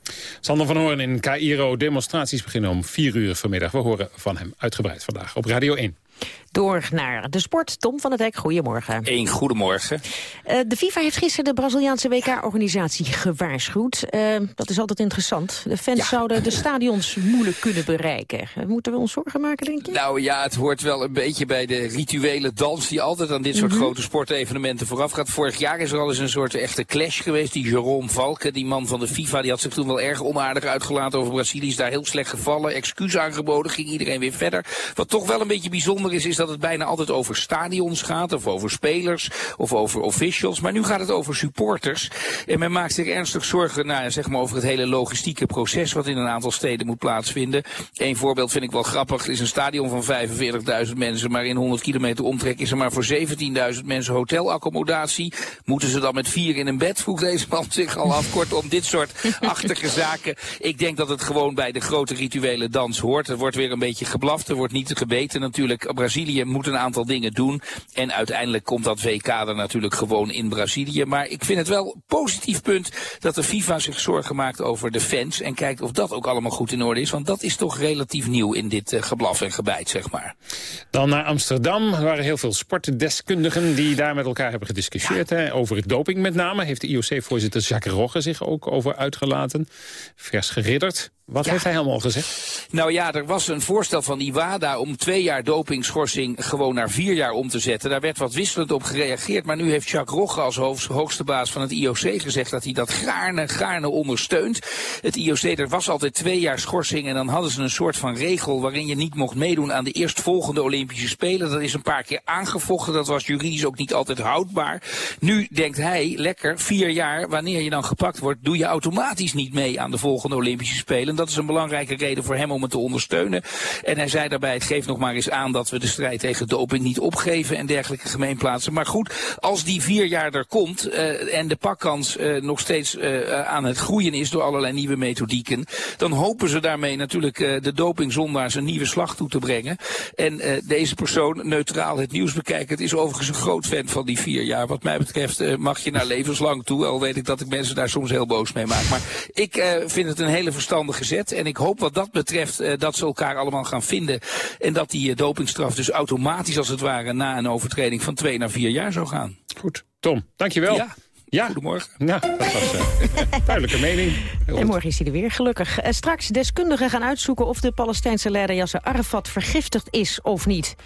Sander van Hoorn in Cairo. Demonstraties beginnen om vier uur vanmiddag. We horen van hem uitgebreid vandaag op Radio 1. Door naar de sport. Tom van het Hek, goedemorgen. Een goedemorgen. Uh, de FIFA heeft gisteren de Braziliaanse WK-organisatie gewaarschuwd. Uh, dat is altijd interessant. De fans ja. zouden de stadions moeilijk kunnen bereiken. Moeten we ons zorgen maken, denk je? Nou ja, het hoort wel een beetje bij de rituele dans... die altijd aan dit soort mm -hmm. grote sportevenementen vooraf gaat. Vorig jaar is er al eens een soort echte clash geweest. Die Jerome Valken, die man van de FIFA... die had zich toen wel erg onaardig uitgelaten over Brazilië. Is daar heel slecht gevallen. Excuus aangeboden, ging iedereen weer verder. Wat toch wel een beetje bijzonder is... is dat het bijna altijd over stadions gaat, of over spelers, of over officials. Maar nu gaat het over supporters. En men maakt zich ernstig zorgen nou, zeg maar over het hele logistieke proces wat in een aantal steden moet plaatsvinden. Eén voorbeeld vind ik wel grappig. Het is een stadion van 45.000 mensen, maar in 100 kilometer omtrek is er maar voor 17.000 mensen hotelaccommodatie. Moeten ze dan met vier in een bed? Vroeg deze man zich al af. Kortom, dit soort achtige zaken. Ik denk dat het gewoon bij de grote rituele dans hoort. Er wordt weer een beetje geblaft, er wordt niet gebeten natuurlijk. Brazilië moet een aantal dingen doen. En uiteindelijk komt dat WK er natuurlijk gewoon in Brazilië. Maar ik vind het wel een positief punt dat de FIFA zich zorgen maakt over de fans. En kijkt of dat ook allemaal goed in orde is. Want dat is toch relatief nieuw in dit uh, geblaf en gebijt, zeg maar. Dan naar Amsterdam. Er waren heel veel sportdeskundigen die daar met elkaar hebben gediscussieerd. Ja. Hè, over het doping met name. Heeft de IOC-voorzitter Jacques Rogge zich ook over uitgelaten. Vers geridderd. Wat ja. heeft hij helemaal gezegd? Nou ja, er was een voorstel van IWADA om twee jaar dopingschorsing gewoon naar vier jaar om te zetten. Daar werd wat wisselend op gereageerd. Maar nu heeft Jacques Rogge als hoogste baas van het IOC gezegd dat hij dat gaarne, gaarne ondersteunt. Het IOC, er was altijd twee jaar schorsing en dan hadden ze een soort van regel waarin je niet mocht meedoen aan de eerstvolgende Olympische Spelen. Dat is een paar keer aangevochten. Dat was juridisch ook niet altijd houdbaar. Nu denkt hij, lekker, vier jaar, wanneer je dan gepakt wordt, doe je automatisch niet mee aan de volgende Olympische Spelen. En dat is een belangrijke reden voor hem om het te ondersteunen. En hij zei daarbij, het geeft nog maar eens aan dat we de strijd tegen doping niet opgeven en dergelijke gemeenplaatsen. Maar goed, als die vier jaar er komt uh, en de pakkans uh, nog steeds uh, aan het groeien is door allerlei nieuwe methodieken, dan hopen ze daarmee natuurlijk de dopingzondaars een nieuwe slag toe te brengen. En deze persoon, neutraal het nieuws bekijkend, is overigens een groot fan van die vier jaar. Wat mij betreft mag je naar levenslang toe, al weet ik dat ik mensen daar soms heel boos mee maak. Maar ik vind het een hele verstandige gezet. En ik hoop wat dat betreft uh, dat ze elkaar allemaal gaan vinden. En dat die uh, dopingstraf dus automatisch als het ware na een overtreding van twee naar vier jaar zou gaan. Goed. Tom, dankjewel. Ja. Ja. Goedemorgen. Ja, dat was uh, duidelijke mening. En morgen is hij er weer, gelukkig. Uh, straks deskundigen gaan uitzoeken of de Palestijnse leider Yasser Arafat vergiftigd is of niet.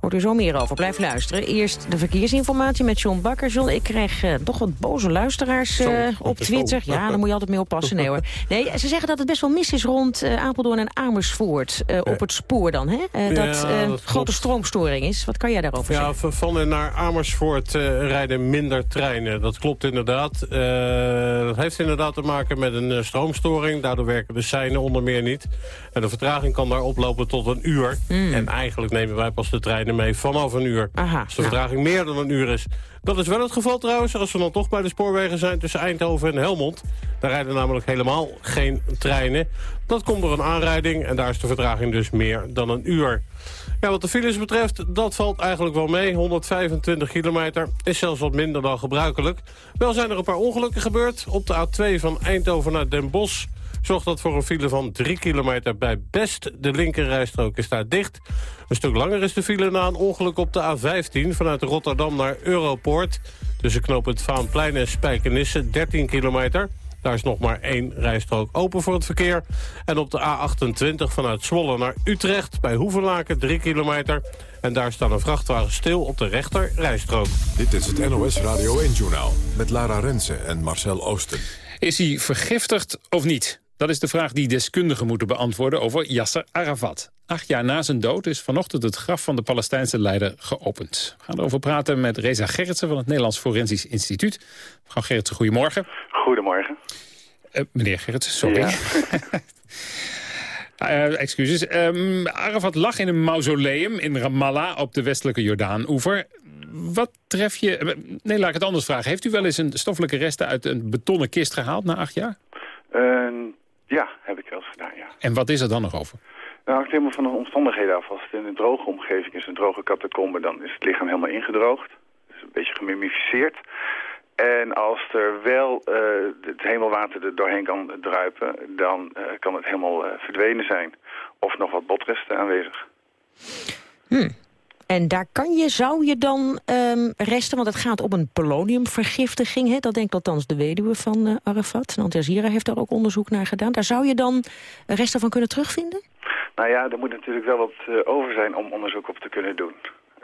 Hoort u zo meer over. Blijf luisteren. Eerst de verkeersinformatie met John Bakker. John, ik krijg uh, toch wat boze luisteraars uh, op Twitter. Ja, daar moet je altijd mee oppassen. Nee hoor. Nee, ze zeggen dat het best wel mis is rond uh, Apeldoorn en Amersfoort. op het spoor dan, hè? dat dat grote stroomstoring is. Wat kan jij daarover ja, zeggen? Van en naar Amersfoort rijden minder treinen. Dat klopt inderdaad. dat heeft inderdaad te maken met een stroomstoring. Daardoor werken de seinen onder meer niet. En de vertraging kan daar oplopen tot een uur. Mm. En eigenlijk nemen wij pas de treinen mee vanaf een uur. Aha, Als de vertraging meer dan een uur is. Dat is wel het geval trouwens, als we dan toch bij de spoorwegen zijn tussen Eindhoven en Helmond. Daar rijden namelijk helemaal geen treinen. Dat komt door een aanrijding en daar is de vertraging dus meer dan een uur. Ja, wat de files betreft, dat valt eigenlijk wel mee. 125 kilometer is zelfs wat minder dan gebruikelijk. Wel zijn er een paar ongelukken gebeurd. Op de A2 van Eindhoven naar Den Bosch zorgt dat voor een file van 3 kilometer bij Best. De linkerrijstrook is daar dicht. Een stuk langer is de file na een ongeluk op de A15... vanuit Rotterdam naar Europoort. Tussen knooppunt Vaanplein en Spijkenisse, 13 kilometer. Daar is nog maar één rijstrook open voor het verkeer. En op de A28 vanuit Zwolle naar Utrecht... bij Hoevenlaken, 3 kilometer. En daar staat een vrachtwagen stil op de rechter rijstrook. Dit is het NOS Radio 1-journaal met Lara Rensen en Marcel Oosten. Is hij vergiftigd of niet? Dat is de vraag die deskundigen moeten beantwoorden over Yasser Arafat. Acht jaar na zijn dood is vanochtend het graf van de Palestijnse leider geopend. We gaan erover praten met Reza Gerritsen van het Nederlands Forensisch Instituut. Mevrouw Gerritsen, goedemorgen. Goedemorgen. Uh, meneer Gerritsen, sorry. Ja. uh, excuses. Um, Arafat lag in een mausoleum in Ramallah op de westelijke Jordaan-oever. Wat tref je... Nee, laat ik het anders vragen. Heeft u wel eens een stoffelijke resten uit een betonnen kist gehaald na acht jaar? Uh, ja, heb ik wel eens gedaan, ja. En wat is er dan nog over? Nou, het helemaal van de omstandigheden af. Als het in een droge omgeving is, een droge catacombe, dan is het lichaam helemaal ingedroogd. Dus een beetje gemimificeerd. En als er wel uh, het hemelwater er doorheen kan druipen, dan uh, kan het helemaal uh, verdwenen zijn. Of nog wat botresten aanwezig. Hmm. En daar kan je, zou je dan um, resten, want het gaat om een poloniumvergiftiging. Hè? Dat denkt althans de weduwe van uh, Arafat. Al Jazeera heeft daar ook onderzoek naar gedaan. Daar zou je dan resten van kunnen terugvinden? Nou ja, er moet natuurlijk wel wat uh, over zijn om onderzoek op te kunnen doen.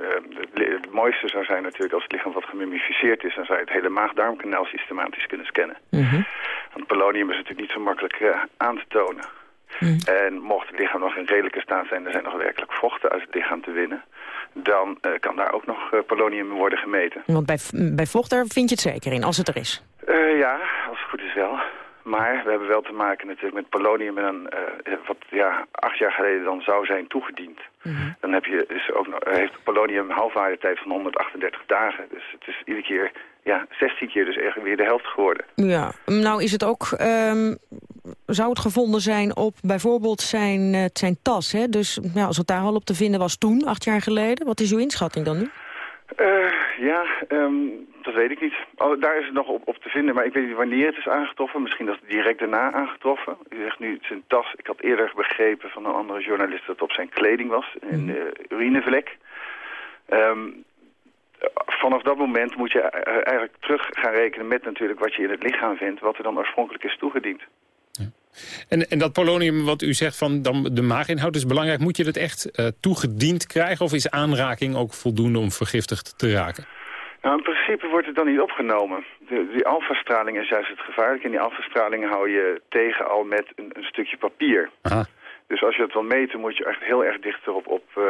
Uh, het, het, mooiste zou zijn natuurlijk als het lichaam wat gemummificeerd is... dan zou je het hele maag-darmkanaal systematisch kunnen scannen. Mm -hmm. Want polonium is natuurlijk niet zo makkelijk uh, aan te tonen. Mm. En mocht het lichaam nog in redelijke staat zijn... er zijn nog werkelijk vochten uit het lichaam te winnen... dan uh, kan daar ook nog uh, polonium worden gemeten. Want bij, bij vocht daar vind je het zeker in, als het er is? Uh, ja, als het goed is wel. Maar we hebben wel te maken natuurlijk met polonium... En, wat ja, acht jaar geleden dan zou zijn toegediend. Mm -hmm. Dan heb je dus ook nog, heeft polonium een halfwaardetijd van 138 dagen. Dus het is iedere keer ja, 16 keer dus echt weer de helft geworden. Ja, nou is het ook, um, zou het gevonden zijn op bijvoorbeeld zijn, uh, zijn tas. Hè? Dus ja, als het daar al op te vinden was toen, acht jaar geleden. Wat is uw inschatting dan nu? Uh, ja, um, dat weet ik niet. Oh, daar is het nog op, op te vinden, maar ik weet niet wanneer het is aangetroffen. Misschien dat het direct daarna aangetroffen. U zegt nu zijn tas. Ik had eerder begrepen van een andere journalist dat het op zijn kleding was. In de urinevlek. Um, vanaf dat moment moet je eigenlijk terug gaan rekenen met natuurlijk wat je in het lichaam vindt, wat er dan oorspronkelijk is toegediend. En, en dat polonium wat u zegt van dan de maaginhoud is belangrijk, moet je dat echt uh, toegediend krijgen of is aanraking ook voldoende om vergiftigd te raken? Nou, in principe wordt het dan niet opgenomen. De, die alfastraling is juist het gevaarlijke. En die alfastraling hou je tegen al met een, een stukje papier. Aha. Dus als je het wil meten, moet je echt heel erg dicht erop op, uh,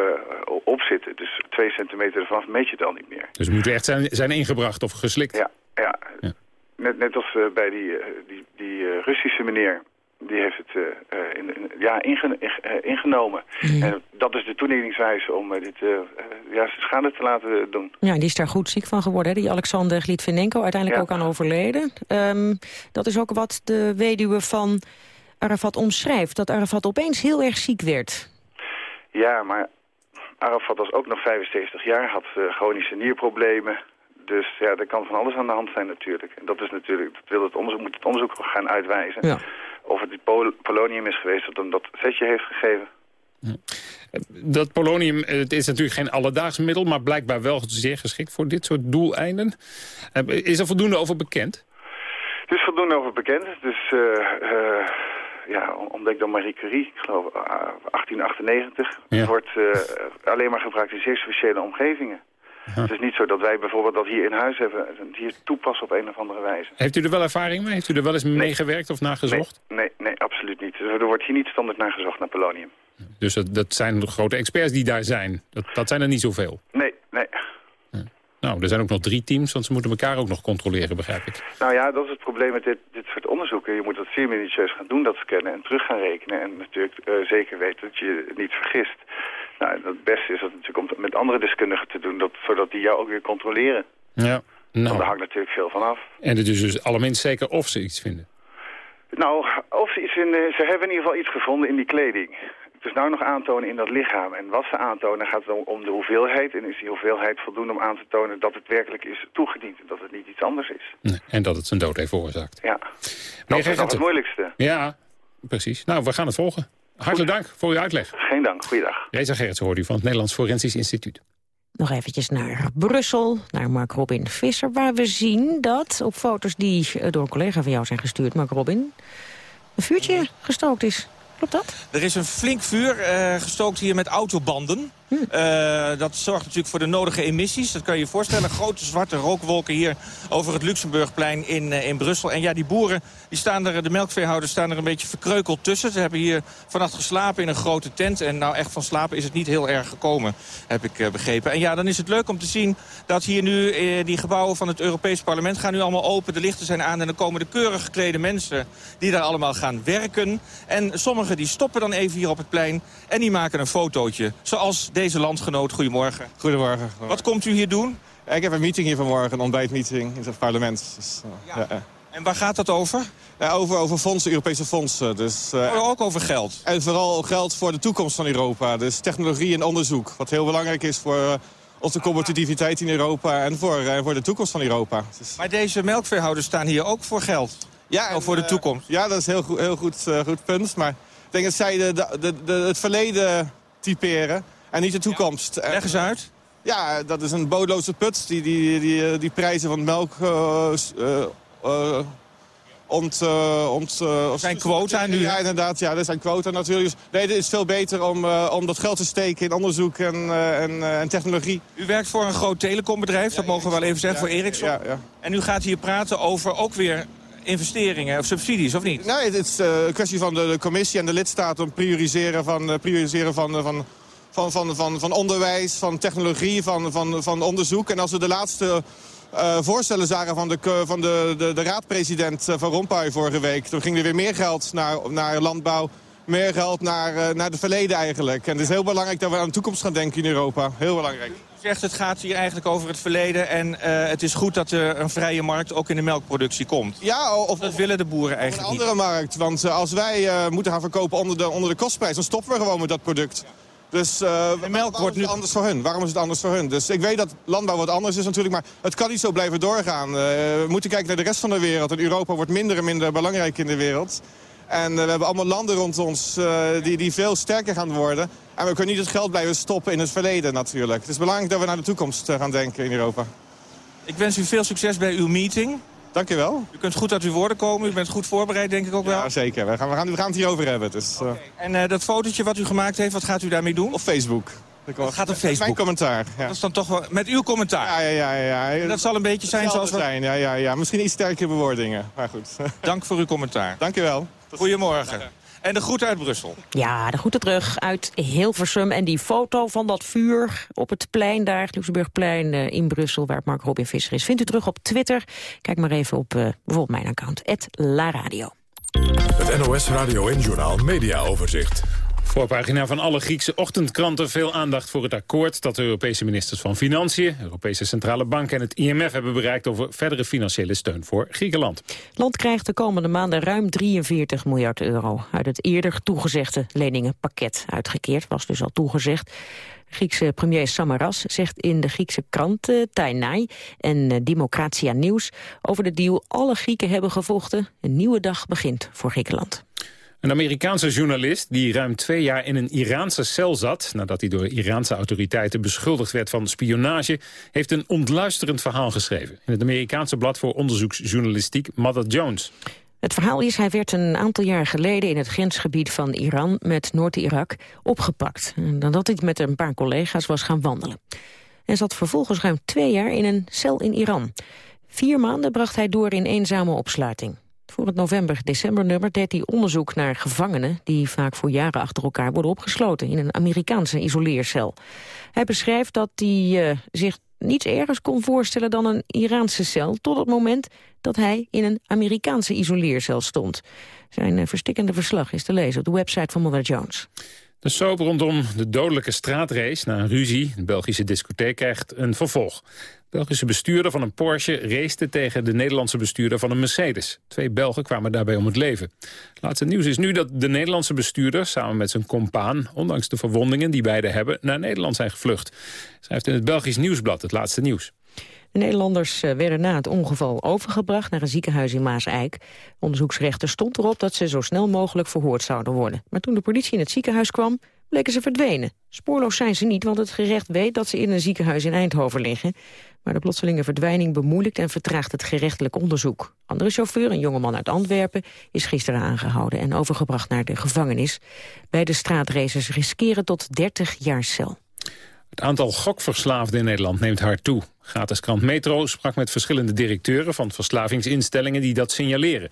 op zitten. Dus twee centimeter ervan meet je het al niet meer. Dus het moet echt zijn, zijn ingebracht of geslikt? Ja, ja. ja. Net, net als uh, bij die, uh, die, die Russische meneer. Die heeft het in, in, ja, inge, ingenomen. Mm. En dat is de toedelingswijze om dit ja, schade te laten doen. Ja, die is daar goed ziek van geworden. Hè? Die Alexander Glitvinenko, uiteindelijk ja. ook aan overleden. Um, dat is ook wat de weduwe van... Arafat omschrijft, dat Arafat opeens heel erg ziek werd. Ja, maar Arafat was ook nog 75 jaar, had uh, chronische nierproblemen. Dus ja, er kan van alles aan de hand zijn natuurlijk. En dat is natuurlijk, dat wil het onderzoek, moet het onderzoek gaan uitwijzen. Ja. Of het pol polonium is geweest dat hem dat zetje heeft gegeven. Ja. Dat polonium het is natuurlijk geen alledaags middel... maar blijkbaar wel zeer geschikt voor dit soort doeleinden. Is er voldoende over bekend? Het is voldoende over bekend. Dus uh, uh, ja, ontdekt door Marie Curie, ik geloof uh, 1898. Ja. Het wordt alleen maar gebruikt in zeer speciale omgevingen. Het is niet zo dat wij bijvoorbeeld dat hier in huis hebben, hier toepassen op een of andere wijze. Heeft u er wel ervaring mee? Heeft u er wel eens nee. meegewerkt of nagezocht? Nee, nee, nee, absoluut niet. Er wordt hier niet standaard naar gezocht naar polonium. Dus dat, dat zijn de grote experts die daar zijn. Dat, dat zijn er niet zoveel. Nee, nee. Nou, er zijn ook nog drie teams, want ze moeten elkaar ook nog controleren, begrijp ik. Nou ja, dat is het probleem met dit, dit soort onderzoeken. Je moet dat zeer minutieus gaan doen, dat scannen en terug gaan rekenen. En natuurlijk uh, zeker weten dat je het niet vergist. Nou, het beste is dat natuurlijk om met andere deskundigen te doen, dat, zodat die jou ook weer controleren. Ja, nou. Want daar hangt natuurlijk veel van af. En het is dus allerminst zeker of ze iets vinden. Nou, of ze iets vinden, ze hebben in ieder geval iets gevonden in die kleding. Dus nou nog aantonen in dat lichaam. En wat ze aantonen gaat het om de hoeveelheid. En is die hoeveelheid voldoende om aan te tonen dat het werkelijk is toegediend. En dat het niet iets anders is. Nee, en dat het zijn dood heeft veroorzaakt. Ja, dat is nog het moeilijkste. Ja, precies. Nou, we gaan het volgen. Hartelijk dank voor uw uitleg. Geen dank, goeiedag. Reza Gerritsen hoort u van het Nederlands Forensisch Instituut. Nog eventjes naar Brussel, naar Mark Robin Visser... waar we zien dat op foto's die door een collega van jou zijn gestuurd... Mark Robin, een vuurtje gestookt is. Klopt dat? Er is een flink vuur uh, gestookt hier met autobanden. Uh, dat zorgt natuurlijk voor de nodige emissies. Dat kan je je voorstellen. Grote zwarte rookwolken hier over het Luxemburgplein in, uh, in Brussel. En ja, die boeren, die staan er, de melkveehouders staan er een beetje verkreukeld tussen. Ze hebben hier vannacht geslapen in een grote tent. En nou echt van slapen is het niet heel erg gekomen, heb ik begrepen. En ja, dan is het leuk om te zien dat hier nu die gebouwen van het Europees Parlement gaan nu allemaal open. De lichten zijn aan en dan komen de keurig geklede mensen die daar allemaal gaan werken. En sommigen die stoppen dan even hier op het plein en die maken een fotootje. Zoals deze landgenoot. Goedemorgen. Goedemorgen. Wat komt u hier doen? Ik heb een meeting hier vanmorgen, een ontbijtmeeting in het parlement. Dus, uh, ja. Ja. En waar gaat dat over? Ja, over, over fondsen, Europese fondsen. Dus, uh, ook over geld? En vooral geld voor de toekomst van Europa. Dus technologie en onderzoek. Wat heel belangrijk is voor uh, onze competitiviteit in Europa en voor, voor de toekomst van Europa. Dus... Maar deze melkveehouders staan hier ook voor geld? Ja, en, voor de toekomst? Ja, dat is een heel, goed, heel goed, goed punt. Maar ik denk dat zij de, de, de, het verleden typeren en niet de toekomst. Ja. Leg eens uit. Ja, dat is een bodloze put. Die, die, die, die prijzen van melk... Uh, uh, ont, ont, zijn quota nu? Ja, inderdaad. Ja, er zijn quota natuurlijk. Dus, nee, het is veel beter om, om dat geld te steken in onderzoek en, en, en technologie. U werkt voor een groot telecombedrijf, ja, dat mogen we wel even zeggen, ja, voor Ericsson. Ja, ja. En u gaat hier praten over ook weer investeringen of subsidies, of niet? Nee, het is een kwestie van de, de commissie en de lidstaten om prioriseren van, prioriseren van, van van, van, van, van onderwijs, van technologie, van, van, van onderzoek. En als we de laatste uh, voorstellen zagen van de, van de, de, de raadpresident Van Rompuy vorige week... toen ging er weer meer geld naar, naar landbouw, meer geld naar, uh, naar het verleden eigenlijk. En het is heel belangrijk dat we aan de toekomst gaan denken in Europa. Heel belangrijk. U zegt het gaat hier eigenlijk over het verleden... en uh, het is goed dat er een vrije markt ook in de melkproductie komt. Ja, of, dat willen de boeren eigenlijk niet. Een andere niet. markt, want als wij moeten gaan verkopen onder de, onder de kostprijs... dan stoppen we gewoon met dat product. Dus uh, de melk wordt nu anders voor hun. Waarom is het anders voor hun? Dus ik weet dat landbouw wat anders is natuurlijk, maar het kan niet zo blijven doorgaan. Uh, we moeten kijken naar de rest van de wereld. En Europa wordt minder en minder belangrijk in de wereld. En uh, we hebben allemaal landen rond ons die, die veel sterker gaan worden. En we kunnen niet het geld blijven stoppen in het verleden natuurlijk. Het is belangrijk dat we naar de toekomst gaan denken in Europa. Ik wens u veel succes bij uw meeting. Dank u wel. U kunt goed uit uw woorden komen. U bent goed voorbereid, denk ik ook wel. Ja, zeker. We gaan, we gaan, we gaan het hierover hebben. Dus, okay. uh... En uh, dat fotootje wat u gemaakt heeft, wat gaat u daarmee doen? Op Facebook. Dat gaat op Facebook? Mijn commentaar. Ja. Dat is dan toch wel met uw commentaar? Ja, ja, ja. ja. Dat zal een beetje zijn zoals we... zijn, ja, ja, ja. Misschien iets sterkere bewoordingen, maar goed. Dank voor uw commentaar. Dank u wel. Goedemorgen. En de groeten uit Brussel. Ja, de groeten terug uit Hilversum. En die foto van dat vuur op het plein daar, het Luxemburgplein uh, in Brussel... waar Mark Robin Visser is, vindt u terug op Twitter. Kijk maar even op uh, bijvoorbeeld mijn account, @laradio. Het NOS Radio en Journaal Media Overzicht. Voorpagina van alle Griekse ochtendkranten veel aandacht voor het akkoord dat de Europese ministers van Financiën, Europese Centrale Bank en het IMF hebben bereikt over verdere financiële steun voor Griekenland. Het land krijgt de komende maanden ruim 43 miljard euro uit het eerder toegezegde leningenpakket. Uitgekeerd was dus al toegezegd. Griekse premier Samaras zegt in de Griekse krant uh, Tainai en uh, Democratia Nieuws over de deal alle Grieken hebben gevochten. Een nieuwe dag begint voor Griekenland. Een Amerikaanse journalist die ruim twee jaar in een Iraanse cel zat... nadat hij door Iraanse autoriteiten beschuldigd werd van spionage... heeft een ontluisterend verhaal geschreven... in het Amerikaanse blad voor onderzoeksjournalistiek Mother Jones. Het verhaal is, hij werd een aantal jaar geleden in het grensgebied van Iran met Noord-Irak opgepakt. Nadat hij met een paar collega's was gaan wandelen. En zat vervolgens ruim twee jaar in een cel in Iran. Vier maanden bracht hij door in eenzame opsluiting. Voor het november-december-nummer deed hij onderzoek naar gevangenen... die vaak voor jaren achter elkaar worden opgesloten... in een Amerikaanse isoleercel. Hij beschrijft dat hij uh, zich niets ergens kon voorstellen dan een Iraanse cel... tot het moment dat hij in een Amerikaanse isoleercel stond. Zijn uh, verstikkende verslag is te lezen op de website van Mother Jones. De soap rondom de dodelijke straatrace na een ruzie... de Belgische discotheek krijgt een vervolg. De Belgische bestuurder van een Porsche racete tegen de Nederlandse bestuurder van een Mercedes. Twee Belgen kwamen daarbij om het leven. Laatste nieuws is nu dat de Nederlandse bestuurder samen met zijn compaan... ondanks de verwondingen die beide hebben, naar Nederland zijn gevlucht. Schrijft in het Belgisch Nieuwsblad het laatste nieuws. De Nederlanders eh, werden na het ongeval overgebracht naar een ziekenhuis in Maas-Eik. Onderzoeksrechter stond erop dat ze zo snel mogelijk verhoord zouden worden. Maar toen de politie in het ziekenhuis kwam, bleken ze verdwenen. Spoorloos zijn ze niet, want het gerecht weet dat ze in een ziekenhuis in Eindhoven liggen. Maar de plotselinge verdwijning bemoeilijkt en vertraagt het gerechtelijk onderzoek. Andere chauffeur, een jongeman uit Antwerpen, is gisteren aangehouden en overgebracht naar de gevangenis. Beide straatracers riskeren tot 30 jaar cel. Het aantal gokverslaafden in Nederland neemt hard toe. Gratis krant Metro sprak met verschillende directeuren van verslavingsinstellingen die dat signaleren.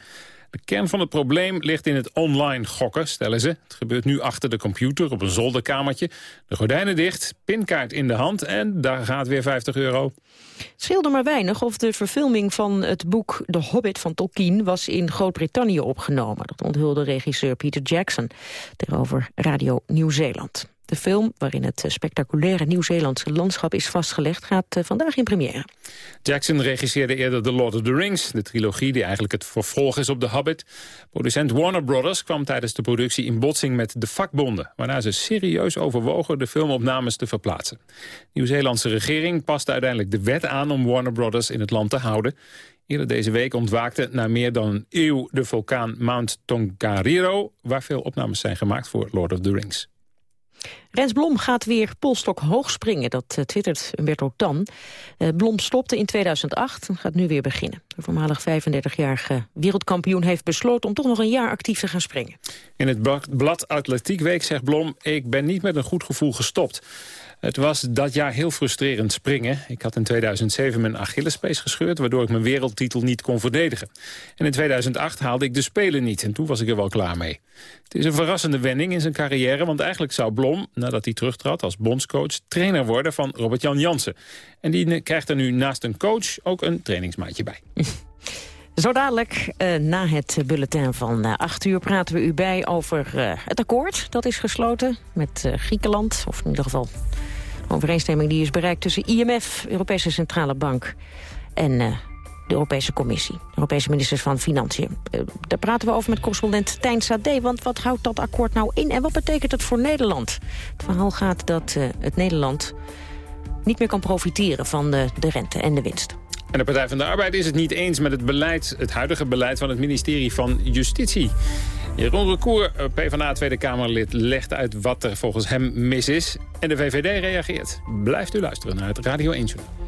De kern van het probleem ligt in het online gokken, stellen ze. Het gebeurt nu achter de computer op een zolderkamertje. De gordijnen dicht, pinkaart in de hand en daar gaat weer 50 euro. Het scheelde maar weinig of de verfilming van het boek The Hobbit van Tolkien was in Groot-Brittannië opgenomen. Dat onthulde regisseur Peter Jackson tegenover Radio Nieuw-Zeeland. De film, waarin het spectaculaire Nieuw-Zeelandse landschap is vastgelegd, gaat eh, vandaag in première. Jackson regisseerde eerder The Lord of the Rings, de trilogie die eigenlijk het vervolg is op The Hobbit. Producent Warner Brothers kwam tijdens de productie in botsing met de vakbonden, waarna ze serieus overwogen de filmopnames te verplaatsen. De Nieuw-Zeelandse regering paste uiteindelijk de wet aan om Warner Brothers in het land te houden. Eerder deze week ontwaakte na meer dan een eeuw de vulkaan Mount Tongariro... waar veel opnames zijn gemaakt voor Lord of the Rings. Rens Blom gaat weer polstok hoog springen, dat uh, twittert Humberto Tan. Uh, Blom stopte in 2008 en gaat nu weer beginnen. De voormalig 35-jarige wereldkampioen heeft besloten om toch nog een jaar actief te gaan springen. In het blad Atletiek Week zegt Blom, ik ben niet met een goed gevoel gestopt. Het was dat jaar heel frustrerend springen. Ik had in 2007 mijn Achillespees gescheurd... waardoor ik mijn wereldtitel niet kon verdedigen. En in 2008 haalde ik de Spelen niet en toen was ik er wel klaar mee. Het is een verrassende wending in zijn carrière... want eigenlijk zou Blom, nadat hij terugtrad als bondscoach... trainer worden van Robert-Jan Jansen. En die krijgt er nu naast een coach ook een trainingsmaatje bij. Zo dadelijk, uh, na het bulletin van uh, 8 uur, praten we u bij over uh, het akkoord. Dat is gesloten met Griekenland, of in ieder geval overeenstemming die is bereikt tussen IMF, Europese Centrale Bank en de Europese Commissie. Europese ministers van Financiën. Daar praten we over met correspondent Tijn Sade. Want wat houdt dat akkoord nou in en wat betekent het voor Nederland? Het verhaal gaat dat het Nederland niet meer kan profiteren van de rente en de winst. En de Partij van de Arbeid is het niet eens met het, beleid, het huidige beleid van het ministerie van Justitie. Jeroen Recour, PvdA Tweede Kamerlid, legt uit wat er volgens hem mis is. En de VVD reageert. Blijft u luisteren naar het Radio 1 Journal.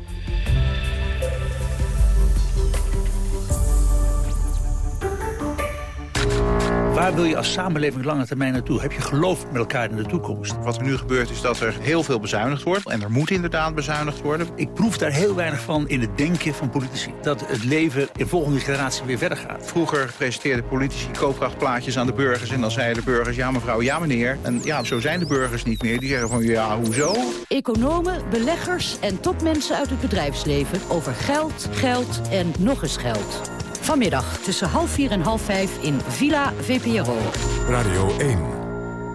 Waar wil je als samenleving lange termijn naartoe? Heb je geloof met elkaar in de toekomst? Wat er nu gebeurt is dat er heel veel bezuinigd wordt. En er moet inderdaad bezuinigd worden. Ik proef daar heel weinig van in het denken van politici. Dat het leven in volgende generatie weer verder gaat. Vroeger presenteerden politici koopkrachtplaatjes aan de burgers. En dan zeiden de burgers, ja mevrouw, ja meneer. En ja, zo zijn de burgers niet meer. Die zeggen van, ja, hoezo? Economen, beleggers en topmensen uit het bedrijfsleven... over geld, geld en nog eens geld. Vanmiddag tussen half vier en half vijf in Villa VPRO. Radio 1.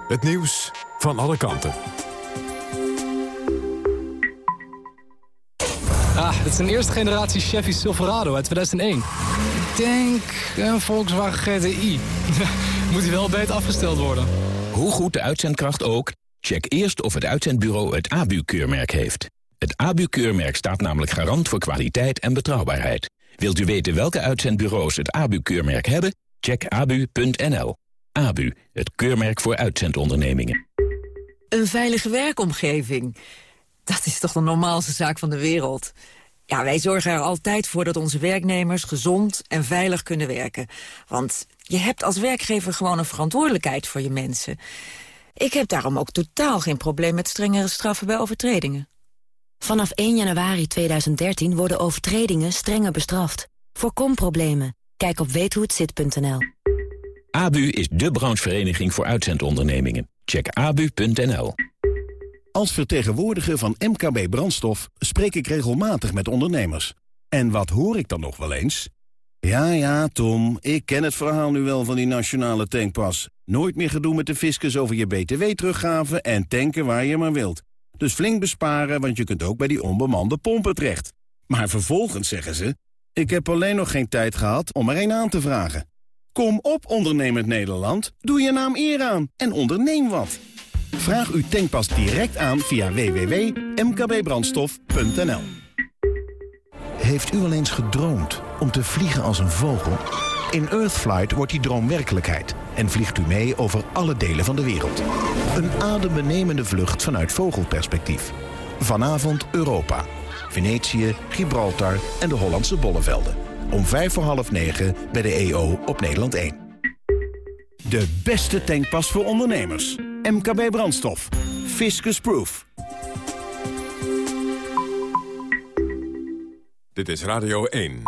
Het nieuws van alle kanten. Ah, het is een eerste generatie Chevy Silverado uit 2001. Ik denk een Volkswagen GTI. Moet hij wel beter afgesteld worden. Hoe goed de uitzendkracht ook, check eerst of het uitzendbureau het ABU-keurmerk heeft. Het ABU-keurmerk staat namelijk garant voor kwaliteit en betrouwbaarheid. Wilt u weten welke uitzendbureaus het ABU-keurmerk hebben? Check abu.nl. ABU, het keurmerk voor uitzendondernemingen. Een veilige werkomgeving. Dat is toch de normaalste zaak van de wereld. Ja, wij zorgen er altijd voor dat onze werknemers gezond en veilig kunnen werken. Want je hebt als werkgever gewoon een verantwoordelijkheid voor je mensen. Ik heb daarom ook totaal geen probleem met strengere straffen bij overtredingen. Vanaf 1 januari 2013 worden overtredingen strenger bestraft. Voorkom problemen. Kijk op weethohetzit.nl. ABU is de branchevereniging voor uitzendondernemingen. Check abu.nl. Als vertegenwoordiger van MKB Brandstof spreek ik regelmatig met ondernemers. En wat hoor ik dan nog wel eens? Ja, ja, Tom, ik ken het verhaal nu wel van die nationale tankpas. Nooit meer gedoe met de fiscus over je btw-teruggave en tanken waar je maar wilt. Dus flink besparen, want je kunt ook bij die onbemande pompen terecht. Maar vervolgens zeggen ze... ik heb alleen nog geen tijd gehad om er een aan te vragen. Kom op, ondernemend Nederland. Doe je naam eer aan en onderneem wat. Vraag uw tankpas direct aan via www.mkbbrandstof.nl Heeft u al eens gedroomd om te vliegen als een vogel? In Earthflight wordt die droom werkelijkheid en vliegt u mee over alle delen van de wereld. Een adembenemende vlucht vanuit vogelperspectief. Vanavond Europa. Venetië, Gibraltar en de Hollandse Bollevelden. Om vijf voor half negen bij de EO op Nederland 1. De beste tankpas voor ondernemers. MKB Brandstof. Fiscus Proof. Dit is Radio 1.